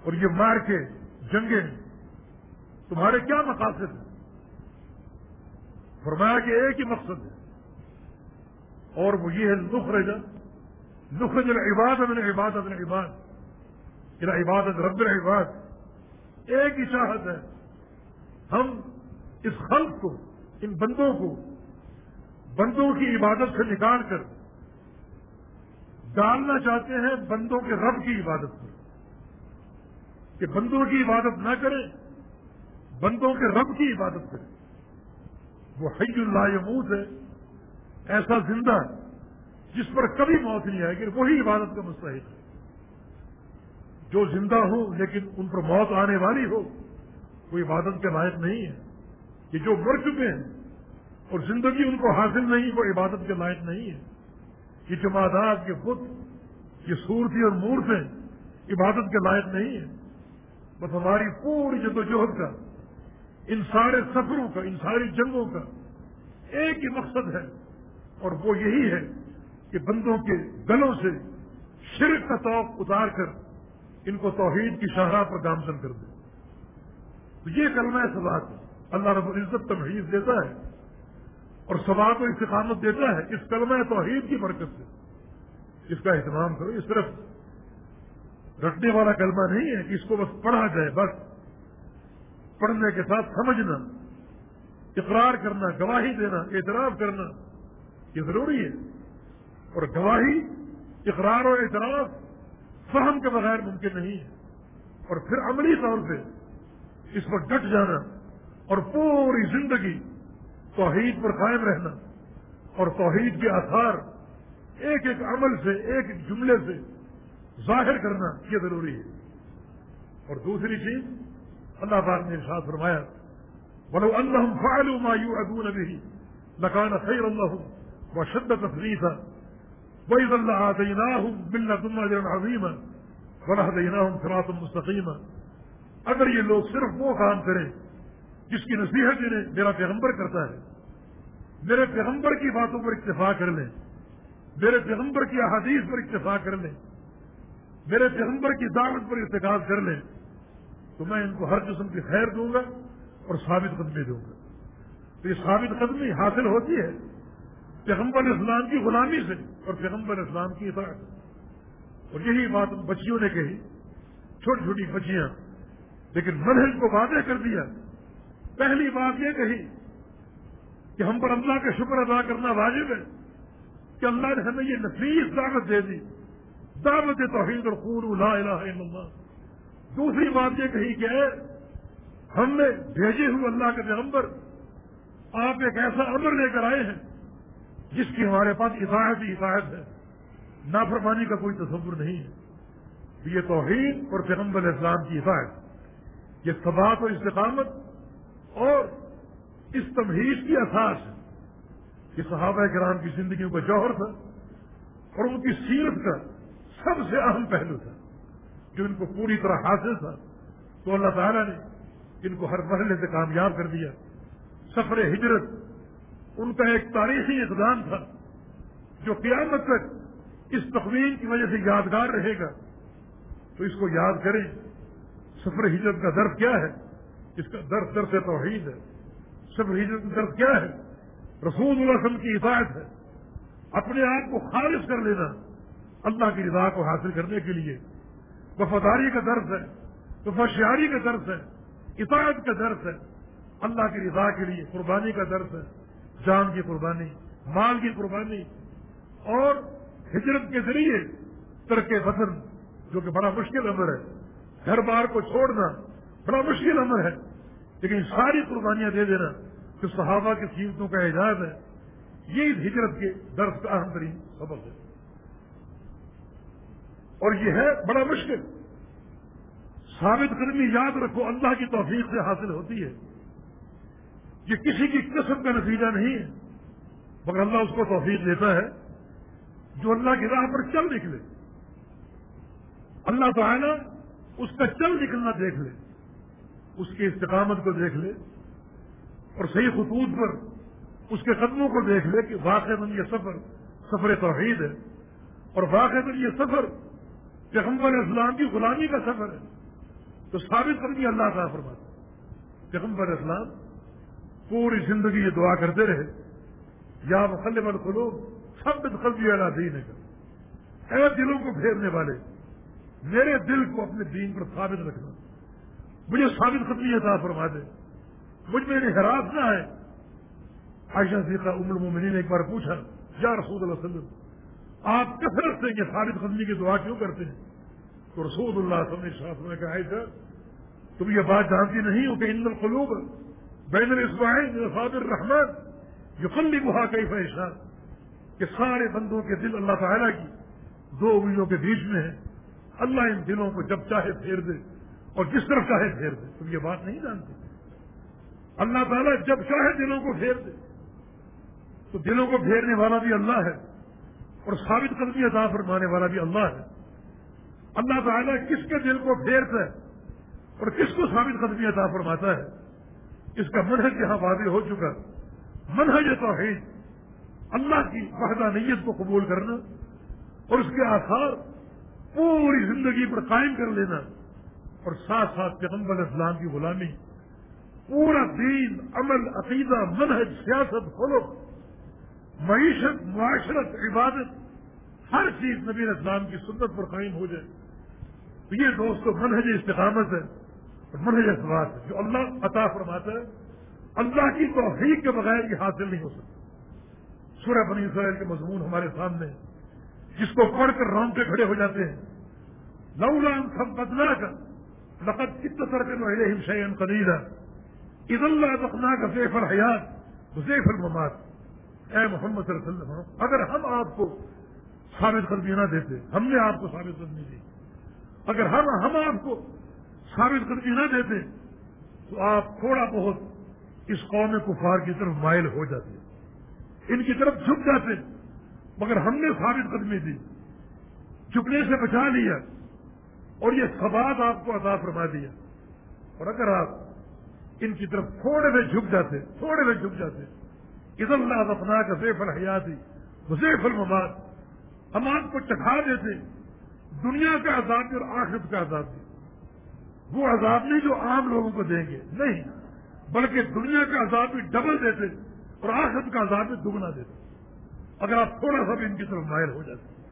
اور یہ مار کے جنگیں تمہارے کیا مقاصد ہیں؟ فرمایا کہ ایک ہی مقصد ہے، اور وہ یہ ہے نخرج نخرج العباد من عبادت العباد الى عبادت رب العباد ایک ہی چاہت ہے، ہم اس خلق کو، ان بندوں کو، بندوں کی عبادت سے نکال کر ڈالنا چاہتے ہیں بندوں کے رب کی عبادت پر کہ بندوں کی عبادت نہ کریں، بندوں کے رب کی عبادت کریں۔ وہ حی اللہ یموت ہے، ایسا زندہ جس پر کبھی موت نہیں آئے گی، وہی عبادت کا مستحق ہے۔ جو زندہ ہو لیکن ان پر موت آنے والی ہو وہ عبادت کے لائق نہیں ہے۔ کہ جو مر چکے ہیں اور زندگی ان کو حاصل نہیں، وہ عبادت کے لائق نہیں ہے۔ یہ جماعت کے بت یہ صورتی اور مورتیں عبادت کے لائق نہیں ہے بس ہماری پوری جدوجہد کا، ان سارے سفروں کا، ان ساری جنگوں کا ایک ہی مقصد ہے۔ اور وہ یہی ہے کہ بندوں کے گلوں سے شرک کا توق اتار کر ان کو توحید کی شاہراہ پر گامزن کر دے۔ تو یہ کلمہ ہے سبات اللہ رب العزت تمہید دیتا ہے اور سبا کو استقامت دیتا ہے۔ اس کلمہ توحید کی برکت سے۔ اس کا اہتمام کرو۔ اس طرف رکھنے والا کلمہ نہیں ہے کہ اس کو بس پڑھا جائے، بس پڑھنے کے ساتھ سمجھنا، اقرار کرنا، گواہی دینا، اعتراف کرنا یہ ضروری ہے۔ اور گواہی، اقرار و اعتراف فہم کے بغیر ممکن نہیں ہے۔ اور پھر عملی طور پہ اس پر ڈٹ جانا اور پوری زندگی توحید پر قائم رہنا اور توحید کے آثار ایک ایک عمل سے، ایک ایک جملے سے ظاہر کرنا یہ ضروری ہے۔ اور دوسری چیز، اللہ پاک نے ارشاد فرمایا بولو اللہ فعلوا ما يوعدون به لكان خير الله وشد تثبيتا وإذا الله آتيناهم من لدنا أجرا عظيما ولهديناهم اگر یہ لوگ صرف وہ کام کریں جس کی نصیحت انہیں میرا پیغمبر کرتا ہے، میرے پیغمبر کی باتوں پر اکتفا کر لیں، میرے پیغمبر کی احادیث پر اکتفا کر لیں، میرے پیغمبر کی دعوت پر ارتقاب کر لیں، تو میں ان کو ہر قسم کی خیر دوں گا اور ثابت قدمی دوں گا۔ تو یہ ثابت قدمی حاصل ہوتی ہے پیغمبر اسلام کی غلامی سے اور پیغمبر اسلام کی اطاعت اور یہی بات بچیوں نے کہی، چھوٹی چھوٹی بچیاں۔ لیکن منہج کو واضح کر دیا۔ پہلی بات یہ کہی کہ ہم پر اللہ کا شکر ادا کرنا واجب ہے کہ اللہ نے ہمیں یہ نفیس دعوت دے دی۔ دعوت توحید اور خون لا الہ الا اللہ۔ دوسری بات یہ کہی کہ ہم نے بھیجے ہوئے اللہ کے پیغمبر، آپ ایک ایسا امر لے کر آئے ہیں جس کی ہمارے پاس اطاعت ہی اطاعت ہے، نافرمانی کا کوئی تصور نہیں ہے۔ یہ توحید اور پیغمبر اسلام کی اطاعت، یہ ثبات و استقامت اور اس تمہید کی اثاث ہے یہ صحابہ کرام کی زندگیوں کا جوہر تھا اور ان کی سیرت کا سب سے اہم پہلو تھا، جو ان کو پوری طرح حاصل تھا۔ تو اللہ تعالیٰ نے ان کو ہر مرحلے سے کامیاب کر دیا۔ سفر ہجرت ان کا ایک تاریخی اقدام تھا جو قیامت تک اس تقویم کی وجہ سے یادگار رہے گا۔ تو اس کو یاد کریں سفر ہجرت کا درد کیا ہے؟ اس کا درد درد توحید ہے۔ سفر ہجرت کا درد کیا ہے؟ رسول اللہ وسلم کی حفاظت ہے۔ اپنے آپ کو خارج کر لینا اللہ کی رضا کو حاصل کرنے کے لیے۔ وفاداری کا درد ہے، وفاشیاری کا درد ہے، اطاعت کا درد ہے، اللہ کی رضا کے لیے قربانی کا درد ہے۔ جان کی قربانی، مال کی قربانی، اور ہجرت کے ذریعے ترک وطن، جو کہ بڑا مشکل امر ہے۔ گھر بار کو چھوڑنا بڑا مشکل امر ہے، لیکن ساری قربانیاں دے دینا جو صحابہ کی قیمتوں کا اعجاز ہے، یہ ہجرت کے درد کا اہم ترین سبق ہے۔ اور یہ ہے بڑا مشکل۔ ثابت قدمی یاد رکھو، اللہ کی توفیق سے حاصل ہوتی ہے۔ یہ کسی کی قسم کا نتیجہ نہیں ہے۔ مگر اللہ اس کو توفیق دیتا ہے جو اللہ کی راہ پر چل نکلے۔ اللہ تعالیٰ اس کا چل نکلنا دیکھ لے، اس کی استقامت کو دیکھ لے اور صحیح خطوط پر اس کے قدموں کو دیکھ لے کہ واقع من یہ سفر سفر توحید ہے۔ اور واقع من یہ سفر پیغمبر اسلام کی غلامی کا سفر ہے۔ تو ثابت کرنی اللہ کا فرماتا پیغمبر اسلام پوری زندگی یہ دعا کرتے رہے۔ یا مخلم القلوب سب قلبی اللہ دین کا اے دلوں کو پھیرنے والے، میرے دل کو اپنے دین پر ثابت رکھنا۔ مجھے ثابت قدمی عطا فرما دے۔ مجھ میں حراس نہ ہے عائشہ سیخا ام المومنین نے ایک بار پوچھا، یا رسول اللہ علیہ وسلم، آپ کثرت سے یہ ثابت قدمی کی دعا کیوں کرتے ہیں؟ تو رسول اللہ صلی اللہ علیہ وسلم نے کہا، عائشہ، تم یہ بات جانتی نہیں ہو کہ ان القلوب بین الاسماعیل فادر الرحمان جو بہا کئی فیشا کہ سارے بندوں کے دل اللہ تعالیٰ کی دو انگلیوں کے بیچ میں ہے اللہ ان دلوں کو جب چاہے پھیر دے اور جس طرف چاہے پھیر دے۔ تم یہ بات نہیں جانتے۔ اللہ تعالیٰ جب چاہے دلوں کو پھیر دے۔ تو دلوں کو پھیرنے والا بھی اللہ ہے اور ثابت قدمی عطا فرمانے والا بھی اللہ ہے۔ اللہ تعالیٰ کس کے دل کو پھیرتا ہے اور کس کو ثابت قدمی عطا فرماتا ہے؟ اس کا منہج یہاں واضح ہو چکا منہج توحید۔ اللہ کی وحدہ نیت کو قبول کرنا اور اس کے آثار پوری زندگی پر قائم کر لینا۔ اور ساتھ ساتھ پیغمبر اسلام کی غلامی۔ پورا دین، عمل، عقیدہ، منہج، سیاست، خلق، معیشت، معاشرت، عبادت، ہر چیز نبی اسلام کی سنت پر قائم ہو جائے۔ تو یہ دوستوں منہج استقامت ہے۔ اور منہج ہے، جو اللہ عطا فرماتا ہے، اللہ کی توحید کے بغیر یہ حاصل نہیں ہو سکتا۔ سورہ بنی اسرائیل کے مضمون ہمارے سامنے، جس کو پڑھ کر رام کے کھڑے ہو جاتے ہیں۔ لولام سب بدلا کر لقت کتر کے نوہلے شعین عید اللہ بخنا کا سیف الحیات زیف المماد اے محمد صلی اللہ علیہ وسلم، اگر ہم آپ کو ثابت قدمی نہ دیتے، ہم نے آپ کو ثابت قدمی دی۔ اگر ہم ہم آپ کو ثابت قدمی نہ دیتے تو آپ تھوڑا بہت اس قوم کفار کی طرف مائل ہو جاتے ان کی طرف جھک جاتے مگر ہم نے ثابت قدمی دی، جھکنے سے بچا لیا اور یہ سواد آپ کو عطا فرما دیا۔ اور اگر آپ ان کی طرف تھوڑے میں جھک جاتے، تھوڑے میں جھک جاتے عید اللہ اپنا کا زیف الحیاتی زیف المباد ہم آپ کو چکھا دیتے، دنیا کا عذاب اور آخرت کا عذاب۔ بھی وہ عذاب نہیں جو عام لوگوں کو دیں گے، نہیں، بلکہ دنیا کا عذاب بھی ڈبل دیتے اور آخرت کا عذاب بھی دگنا دیتے۔ اگر آپ تھوڑا سا بھی ان کی طرف مائل ہو جاتے،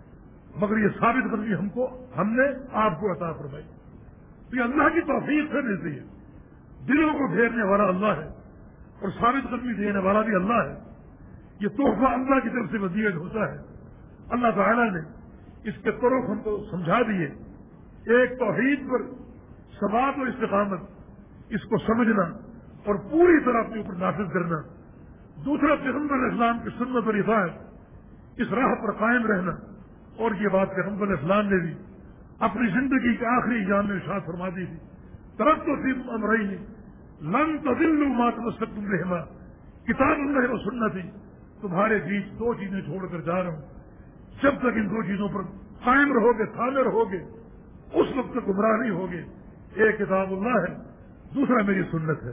مگر یہ ثابت قدمی ہم کو، ہم نے آپ کو عطا فرمائی۔ تو یہ اللہ کی توفیق سے ملتی ہے۔ دلوں کو پھیرنے والا اللہ ہے اور ثابت قدمی دینے والا بھی اللہ ہے۔ یہ تحفہ اللہ کی طرف سے وزیر ہوتا ہے۔ اللہ تعالیٰ نے اس کے طرف ہم کو سمجھا دیے۔ ایک توحید پر سواد و استقامت، اس کو سمجھنا اور پوری طرح اپنے اوپر نافذ کرنا۔ دوسرا پیغمبر اسلام کی سنت اور حفاظت، اس راہ پر قائم رہنا۔ اور یہ بات پیغمبر اسلام نے بھی اپنی زندگی کے آخری جان میں شاد فرما دی تھی۔ طرف تو صرف امرئی نے لن تدل مات مستقم رہنا کتاب اللہ و سننا تھی۔ تمہارے بیچ دو چیزیں چھوڑ کر جا رہا ہوں۔ جب تک ان دو چیزوں پر قائم رہو گے، تھامے رہو گے، اس وقت تک گمراہ نہیں ہوگے۔ ایک کتاب اللہ ہے، دوسرا میری سنت ہے۔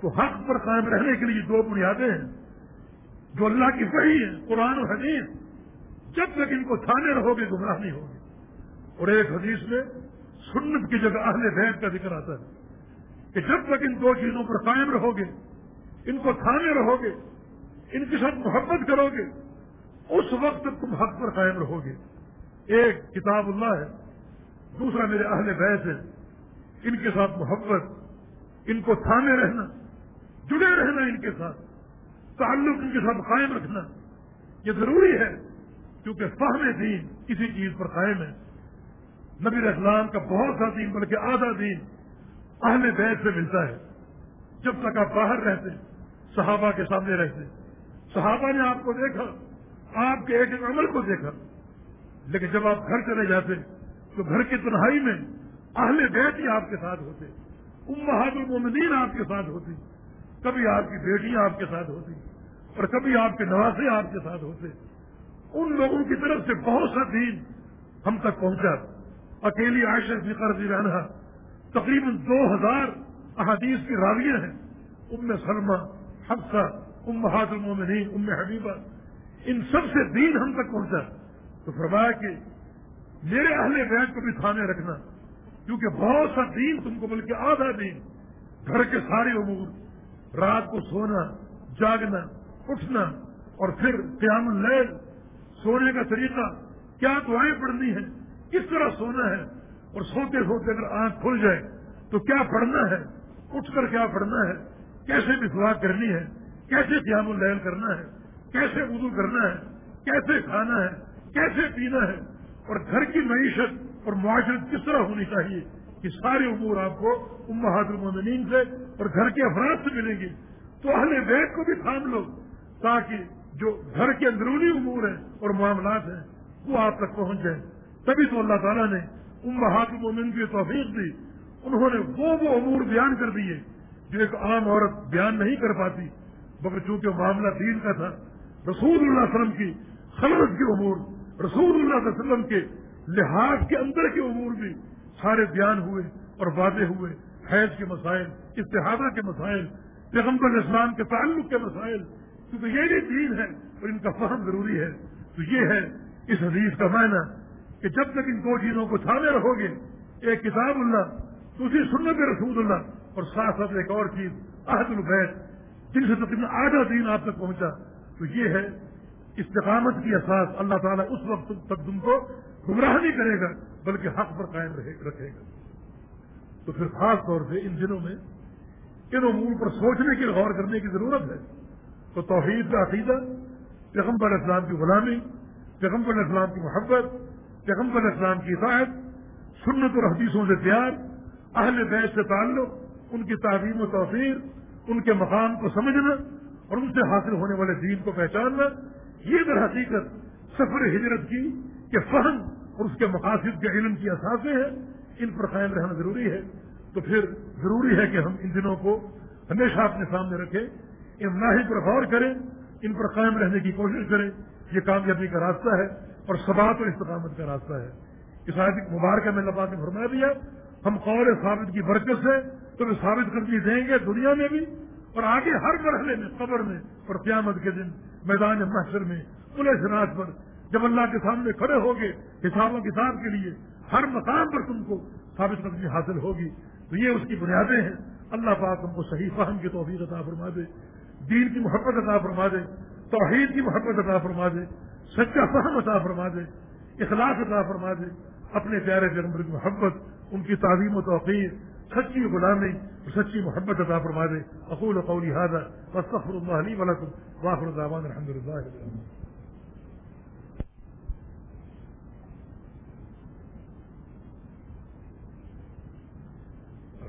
تو حق پر قائم رہنے کے لیے دو بنیادیں ہیں۔ جو اللہ کی صحیح ہے، قرآن و حدیث، جب تک ان کو تھانے رہو گے، گمراہ نہیں ہوگے۔ اور ایک حدیث میں سنت کی جگہ اہل بیت کا ذکر آتا ہے کہ جب تک ان دو چیزوں پر قائم رہو گے، ان کو تھانے رہو گے، ان کے ساتھ محبت کرو گے، اس وقت تک تم حق پر قائم رہو گے۔ ایک کتاب اللہ ہے، دوسرا میرے اہل بیت ہے۔ ان کے ساتھ محبت، ان کو تھانے رہنا، جڑے رہنا ان کے ساتھ، تعلق ان کے ساتھ قائم رکھنا، یہ ضروری ہے کیونکہ فہم دین کسی چیز پر قائم ہے۔ نبی اسلام کا بہت سا دین، بلکہ آدھا دین اہل بیت سے ملتا ہے۔ جب تک آپ باہر رہتے صحابہ کے سامنے رہتے صحابہ نے آپ کو دیکھا، آپ کے ایک ایک عمل کو دیکھا، لیکن جب آپ گھر چلے جاتے تو گھر کی تنہائی میں اہل بیت ہی آپ کے ساتھ ہوتے امہات المومنین آپ کے ساتھ ہوتی کبھی آپ کی بیٹیاں آپ کے ساتھ ہوتی اور کبھی آپ کے نواسے آپ کے ساتھ ہوتے ان لوگوں کی طرف سے بہت سا دین ہم تک پہنچا۔ اکیلی عائشہ فکر دی رہنا تقریباً دو ہزار احادیث کی راویاں ہیں۔ ام سلمہ، حفصہ ام بہاد المومنین، ام حبیبہ۔ ان سب سے دین ہم تک پہنچا۔ تو فرمایا کہ میرے اہل بیت کو بھی تھانے رکھنا۔ کیونکہ بہت سا دین تم کو بلکہ آدھا دین، گھر کے سارے امور، رات کو سونا، جاگنا، اٹھنا اور پھر قیام اللیل، سونے کا طریقہ، کیا دعائیں پڑھنی ہے کس طرح سونا ہے؟ اور سوتے سوتے اگر آنکھ کھل جائے تو کیا پڑھنا ہے؟ اٹھ کر کیا پڑھنا ہے؟ کیسے مسوا کرنی ہے؟ کیسے قیام اللیل کرنا ہے؟ کیسے وضو کرنا ہے؟ کیسے کھانا ہے؟ کیسے پینا ہے؟ اور گھر کی معیشت اور معاشرت کس طرح ہونی چاہیے کہ سارے امور آپ کو امہات المومنین سے اور گھر کے افراد سے ملیں گے۔ تو اہل بیت کو بھی تھام لو تاکہ جو گھر کے اندرونی امور ہیں اور معاملات ہیں وہ آپ تک پہنچ جائیں۔ تبھی تو اللہ تعالیٰ نے امہات المومن کی توفیق دی۔ انہوں نے وہ وہ امور بیان کر دیے جو ایک عام عورت بیان نہیں کر پاتی، مگر چونکہ معاملہ دین کا تھا، رسول اللہ علیہ وسلم کی خلوت کے امور، رسول اللہ علیہ وسلم کے لحاظ کے اندر کے امور بھی سارے بیان ہوئے اور واضح ہوئے، حیض کے مسائل اتحادہ کے مسائل، پیغمبر اسلام کے تعلق کے مسائل، کیونکہ یہ بھی دین ہے اور ان کا فہم ضروری ہے۔ تو یہ ہے اس حدیث کا معنی کہ جب تک ان دو چیزوں کو تھامے رہو گے، ایک کتاب اللہ، دوسری سنت رسول اللہ اور ساتھ ساتھ ایک اور چیز، عہد البیت، جن سے تقریباً آدھا دین آپ تک پہنچا۔ تو یہ ہے استقامت کی احساس، اللہ تعالیٰ اس وقت تک تم کو گمراہ نہیں کرے گا، بلکہ حق پر قائم رکھے گا۔ تو پھر خاص طور سے ان دنوں میں ان امور پر سوچنے کی غور کرنے کی ضرورت ہے۔ تو توحید کا عقیدہ، پیغمبر اسلام کی غلامی، پیغمبر اسلام کی محبت، پیغمبر اسلام کی اطاعت، سنت اور حدیثوں سے پیار، اہل بیت سے تعلق، ان کی تعلیم و توفیر ان کے مقام کو سمجھنا اور ان سے حاصل ہونے والے دین کو پہچاننا، یہ در حقیقت سفر ہجرت کی کہ فہم اور اس کے مقاصد کے علم کی اثاثے ہیں ان پر قائم رہنا ضروری ہے۔ تو پھر ضروری ہے کہ ہم ان دنوں کو ہمیشہ اپنے سامنے رکھیں، ان ناہی پر غور کریں، ان پر قائم رہنے کی کوشش کریں۔ یہ کامیابی کا راستہ ہے اور سبات اور استقامت کا راستہ ہے۔ اس آیت مبارکہ میں لبا نے فرما دیا ہم قور ثابت کی برکت سے تو ثابت کر دی دیں گے دنیا میں بھی اور آگے ہر مرحلے میں، قبر میں اور قیامت کے دن میدان محشر میں پولیس راج پر جب اللہ کے سامنے کھڑے ہوگے حساب و کتاب کے لیے، ہر مقام پر تم کو ثابت قدمی حاصل ہوگی۔ تو یہ اس کی بنیادیں ہیں۔ اللہ پاک تم کو صحیح فہم کی توفیق عطا فرما دے۔ دین کی محبت عطا فرما دے۔ توحید کی محبت عطا فرما دے۔ سچا فہم عطا فرما دے۔ اخلاق عطا فرما دے۔ اپنے پیارے جنم کی محبت، ان کی تعظیم و توقیر سچی غلامی اور سچی محبت عطا فرما دے۔ اقول قولی هذا، واستغفر الله لي ولكم، واخر دعوانا الحمد لله رب العالمين۔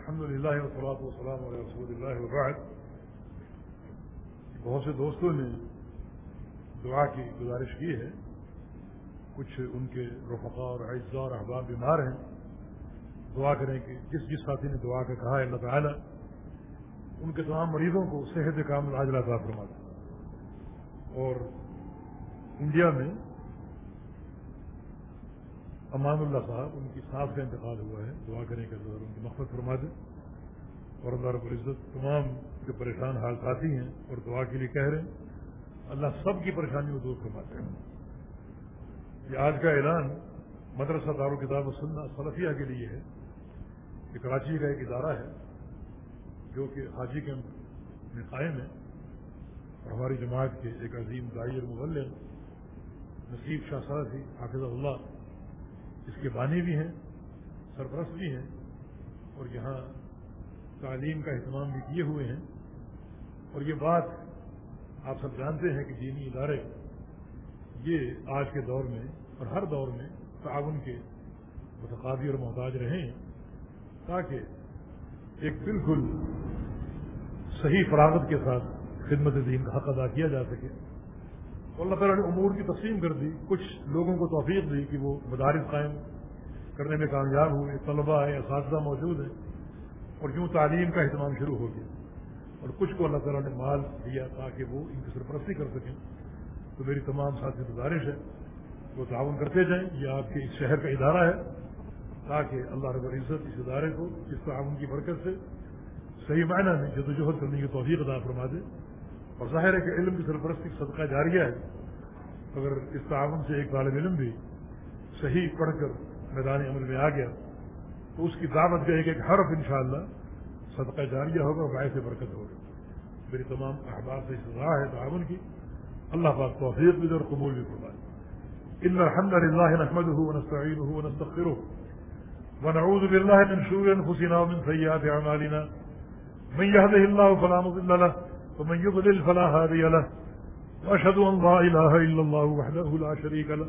الحمد للہ والصلاة والسلام علی رسول اللہ وبعد۔ بہت سے دوستوں نے دعا کی، گزارش کی ہے۔ کچھ ان کے رفقا اور اعزاء اور احباب بیمار ہیں۔ دعا کریں کہ جس جس ساتھی نے دعا کا کہا ہے، اللہ تعالیٰ ان کے تمام مریضوں کو صحت کام عاجلہ صاحب فرما دیں اور انڈیا میں امان اللہ صاحب، ان کی سانس کا انتقال ہوا ہے، دعا کریں کہ اللہ ان کی مقصد فرما دیں اور اللہ رب العزت تمام جو پریشان حال ساتھی ہیں اور دعا کے لیے کہہ رہے ہیں، اللہ سب کی پریشانی کو دور فرماتے ہیں یہ آج کا اعلان مدرسہ دار و کتاب و سننا سلفیہ کے لیے ہے۔ کہ کراچی کا ایک ادارہ ہے، جو کہ حاجی کیمپ میں قائم ہے۔ اور ہماری جماعت کے ایک عظیم دائی مغل نصیب شاہ صاحب حافظ اللہ اس کے بانی بھی ہیں، سرپرست بھی ہیں اور یہاں تعلیم کا اہتمام بھی کیے ہوئے ہیں۔ اور یہ بات آپ سب جانتے ہیں کہ دینی ادارے یہ آج کے دور میں اور ہر دور میں تعاون کے متقاضی اور محتاج رہیں تاکہ ایک بالکل صحیح فراغت کے ساتھ خدمت دین کا حق ادا کیا جا سکے۔ اللہ تعالیٰ نے امور کی تقسیم کر دی، کچھ لوگوں کو توفیق دی کہ وہ مدارس قائم کرنے میں کامیاب ہوئے طلبہ ہیں اساتذہ موجود ہیں اور یوں تعلیم کا اہتمام شروع ہو گیا۔ اور کچھ کو اللہ تعالیٰ نے مال دیا تاکہ وہ ان کی سرپرستی کر سکیں۔ تو میری تمام ساتھی گزارش ہے، وہ تعاون کرتے جائیں۔ یہ آپ کے اس شہر کا ادارہ ہے، تاکہ اللہ رب العزت اس ادارے کو اس تعاون کی برکت سے صحیح معنی میں جدوجہد کرنے کی توفیق ادا فرما دے۔ اور ظاہر ہے کہ علم کی سرپرستی صدقہ جاریہ ہے۔ اگر اس تعاون سے ایک طالب علم بھی صحیح پڑھ کر میدان عمل میں آ گیا۔ تو اس کی دعوت کا ایک ایک حرف انشاءاللہ صدقہ جاریہ ہوگا اور باعث برکت ہوگا میری تمام احباب سے سزا ہے تعاون کی۔ اللہ پاک توفیق بھی اور قبول بھی فرمائے۔ ان الحمد لله نحمده ونستعينه ونستغفره ونعوذ بالله من شرور انفسنا ومن سيئات اعمالنا۔ من يهده الله فلا مضل له ومن يضلل فلا هادي له واشهد ان لا اله الا الله وحده لا شريك له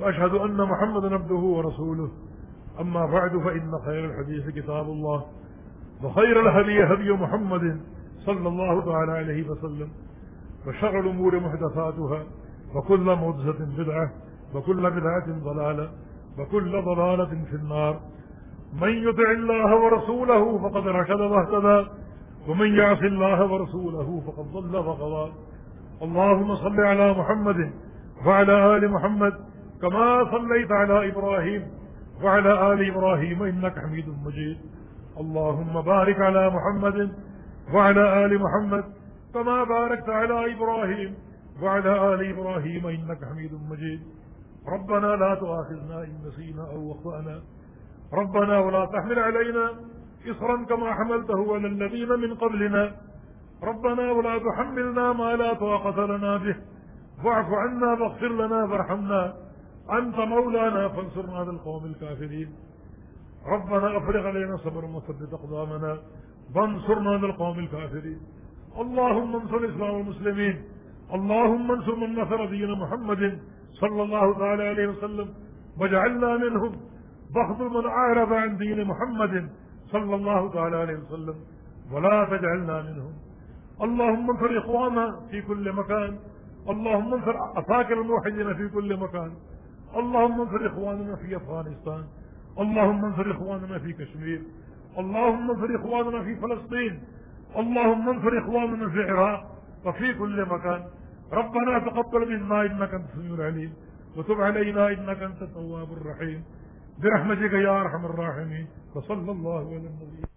واشهد ان محمدا عبده ورسوله. اما بعد فان خير الحديث كتاب الله، وخير الهدي هدي محمد صلى الله تعالى عليه وسلم، وشر الامور محدثاتها، وكل محدثه بدعه وكل بدعه ضلاله وكل ضلالة في النار. من يطع الله ورسوله فقد رشد واهتدى. ومن يعص الله ورسوله فقد ضل فقضى اللهم صل على محمد وعلى آل محمد كما صليت على إبراهيم وعلى آل إبراهيم إنك حميد مجيد. اللهم بارك على محمد وعلى آل محمد كما باركت على إبراهيم وعلى آل إبراهيم إنك حميد مجيد. ربنا لا تؤاخذنا إن نسينا أو أخطأنا. ربنا ولا تحمل علينا إصرا كما حملته على الذين من قبلنا. ربنا ولا تحملنا ما لا طاقة لنا به. واعف عنا واغفر لنا وارحمنا. أنت مولانا فانصرنا على القوم الكافرين. ربنا أفرغ علينا صبر وثبت أقدامنا. وانصرنا على القوم الكافرين. اللهم انصر الإسلام والمسلمين. اللهم انصر من نصر دين محمد صلى الله تعالى عليه وسلم. واجعلنا منهم. واخذل من أعرض عن دين محمد صلى الله تعالى عليه وسلم ولا تجعلنا منهم. اللهم انصر إخوانا في كل مكان. اللهم انصر أفاكر الموحدين في كل مكان. اللهم انصر إخواننا في أفغانستان. اللهم انصر إخواننا في كشمير. اللهم انصر إخواننا في فلسطين. اللهم انصر إخواننا في العراق وفي كل مكان. ربنا تقبل منا إنك أنت السميع العليم. وتب علينا إنك أنت التواب الرحيم. برحمتك يا ارحم الراحمين وصلى الله على النبي.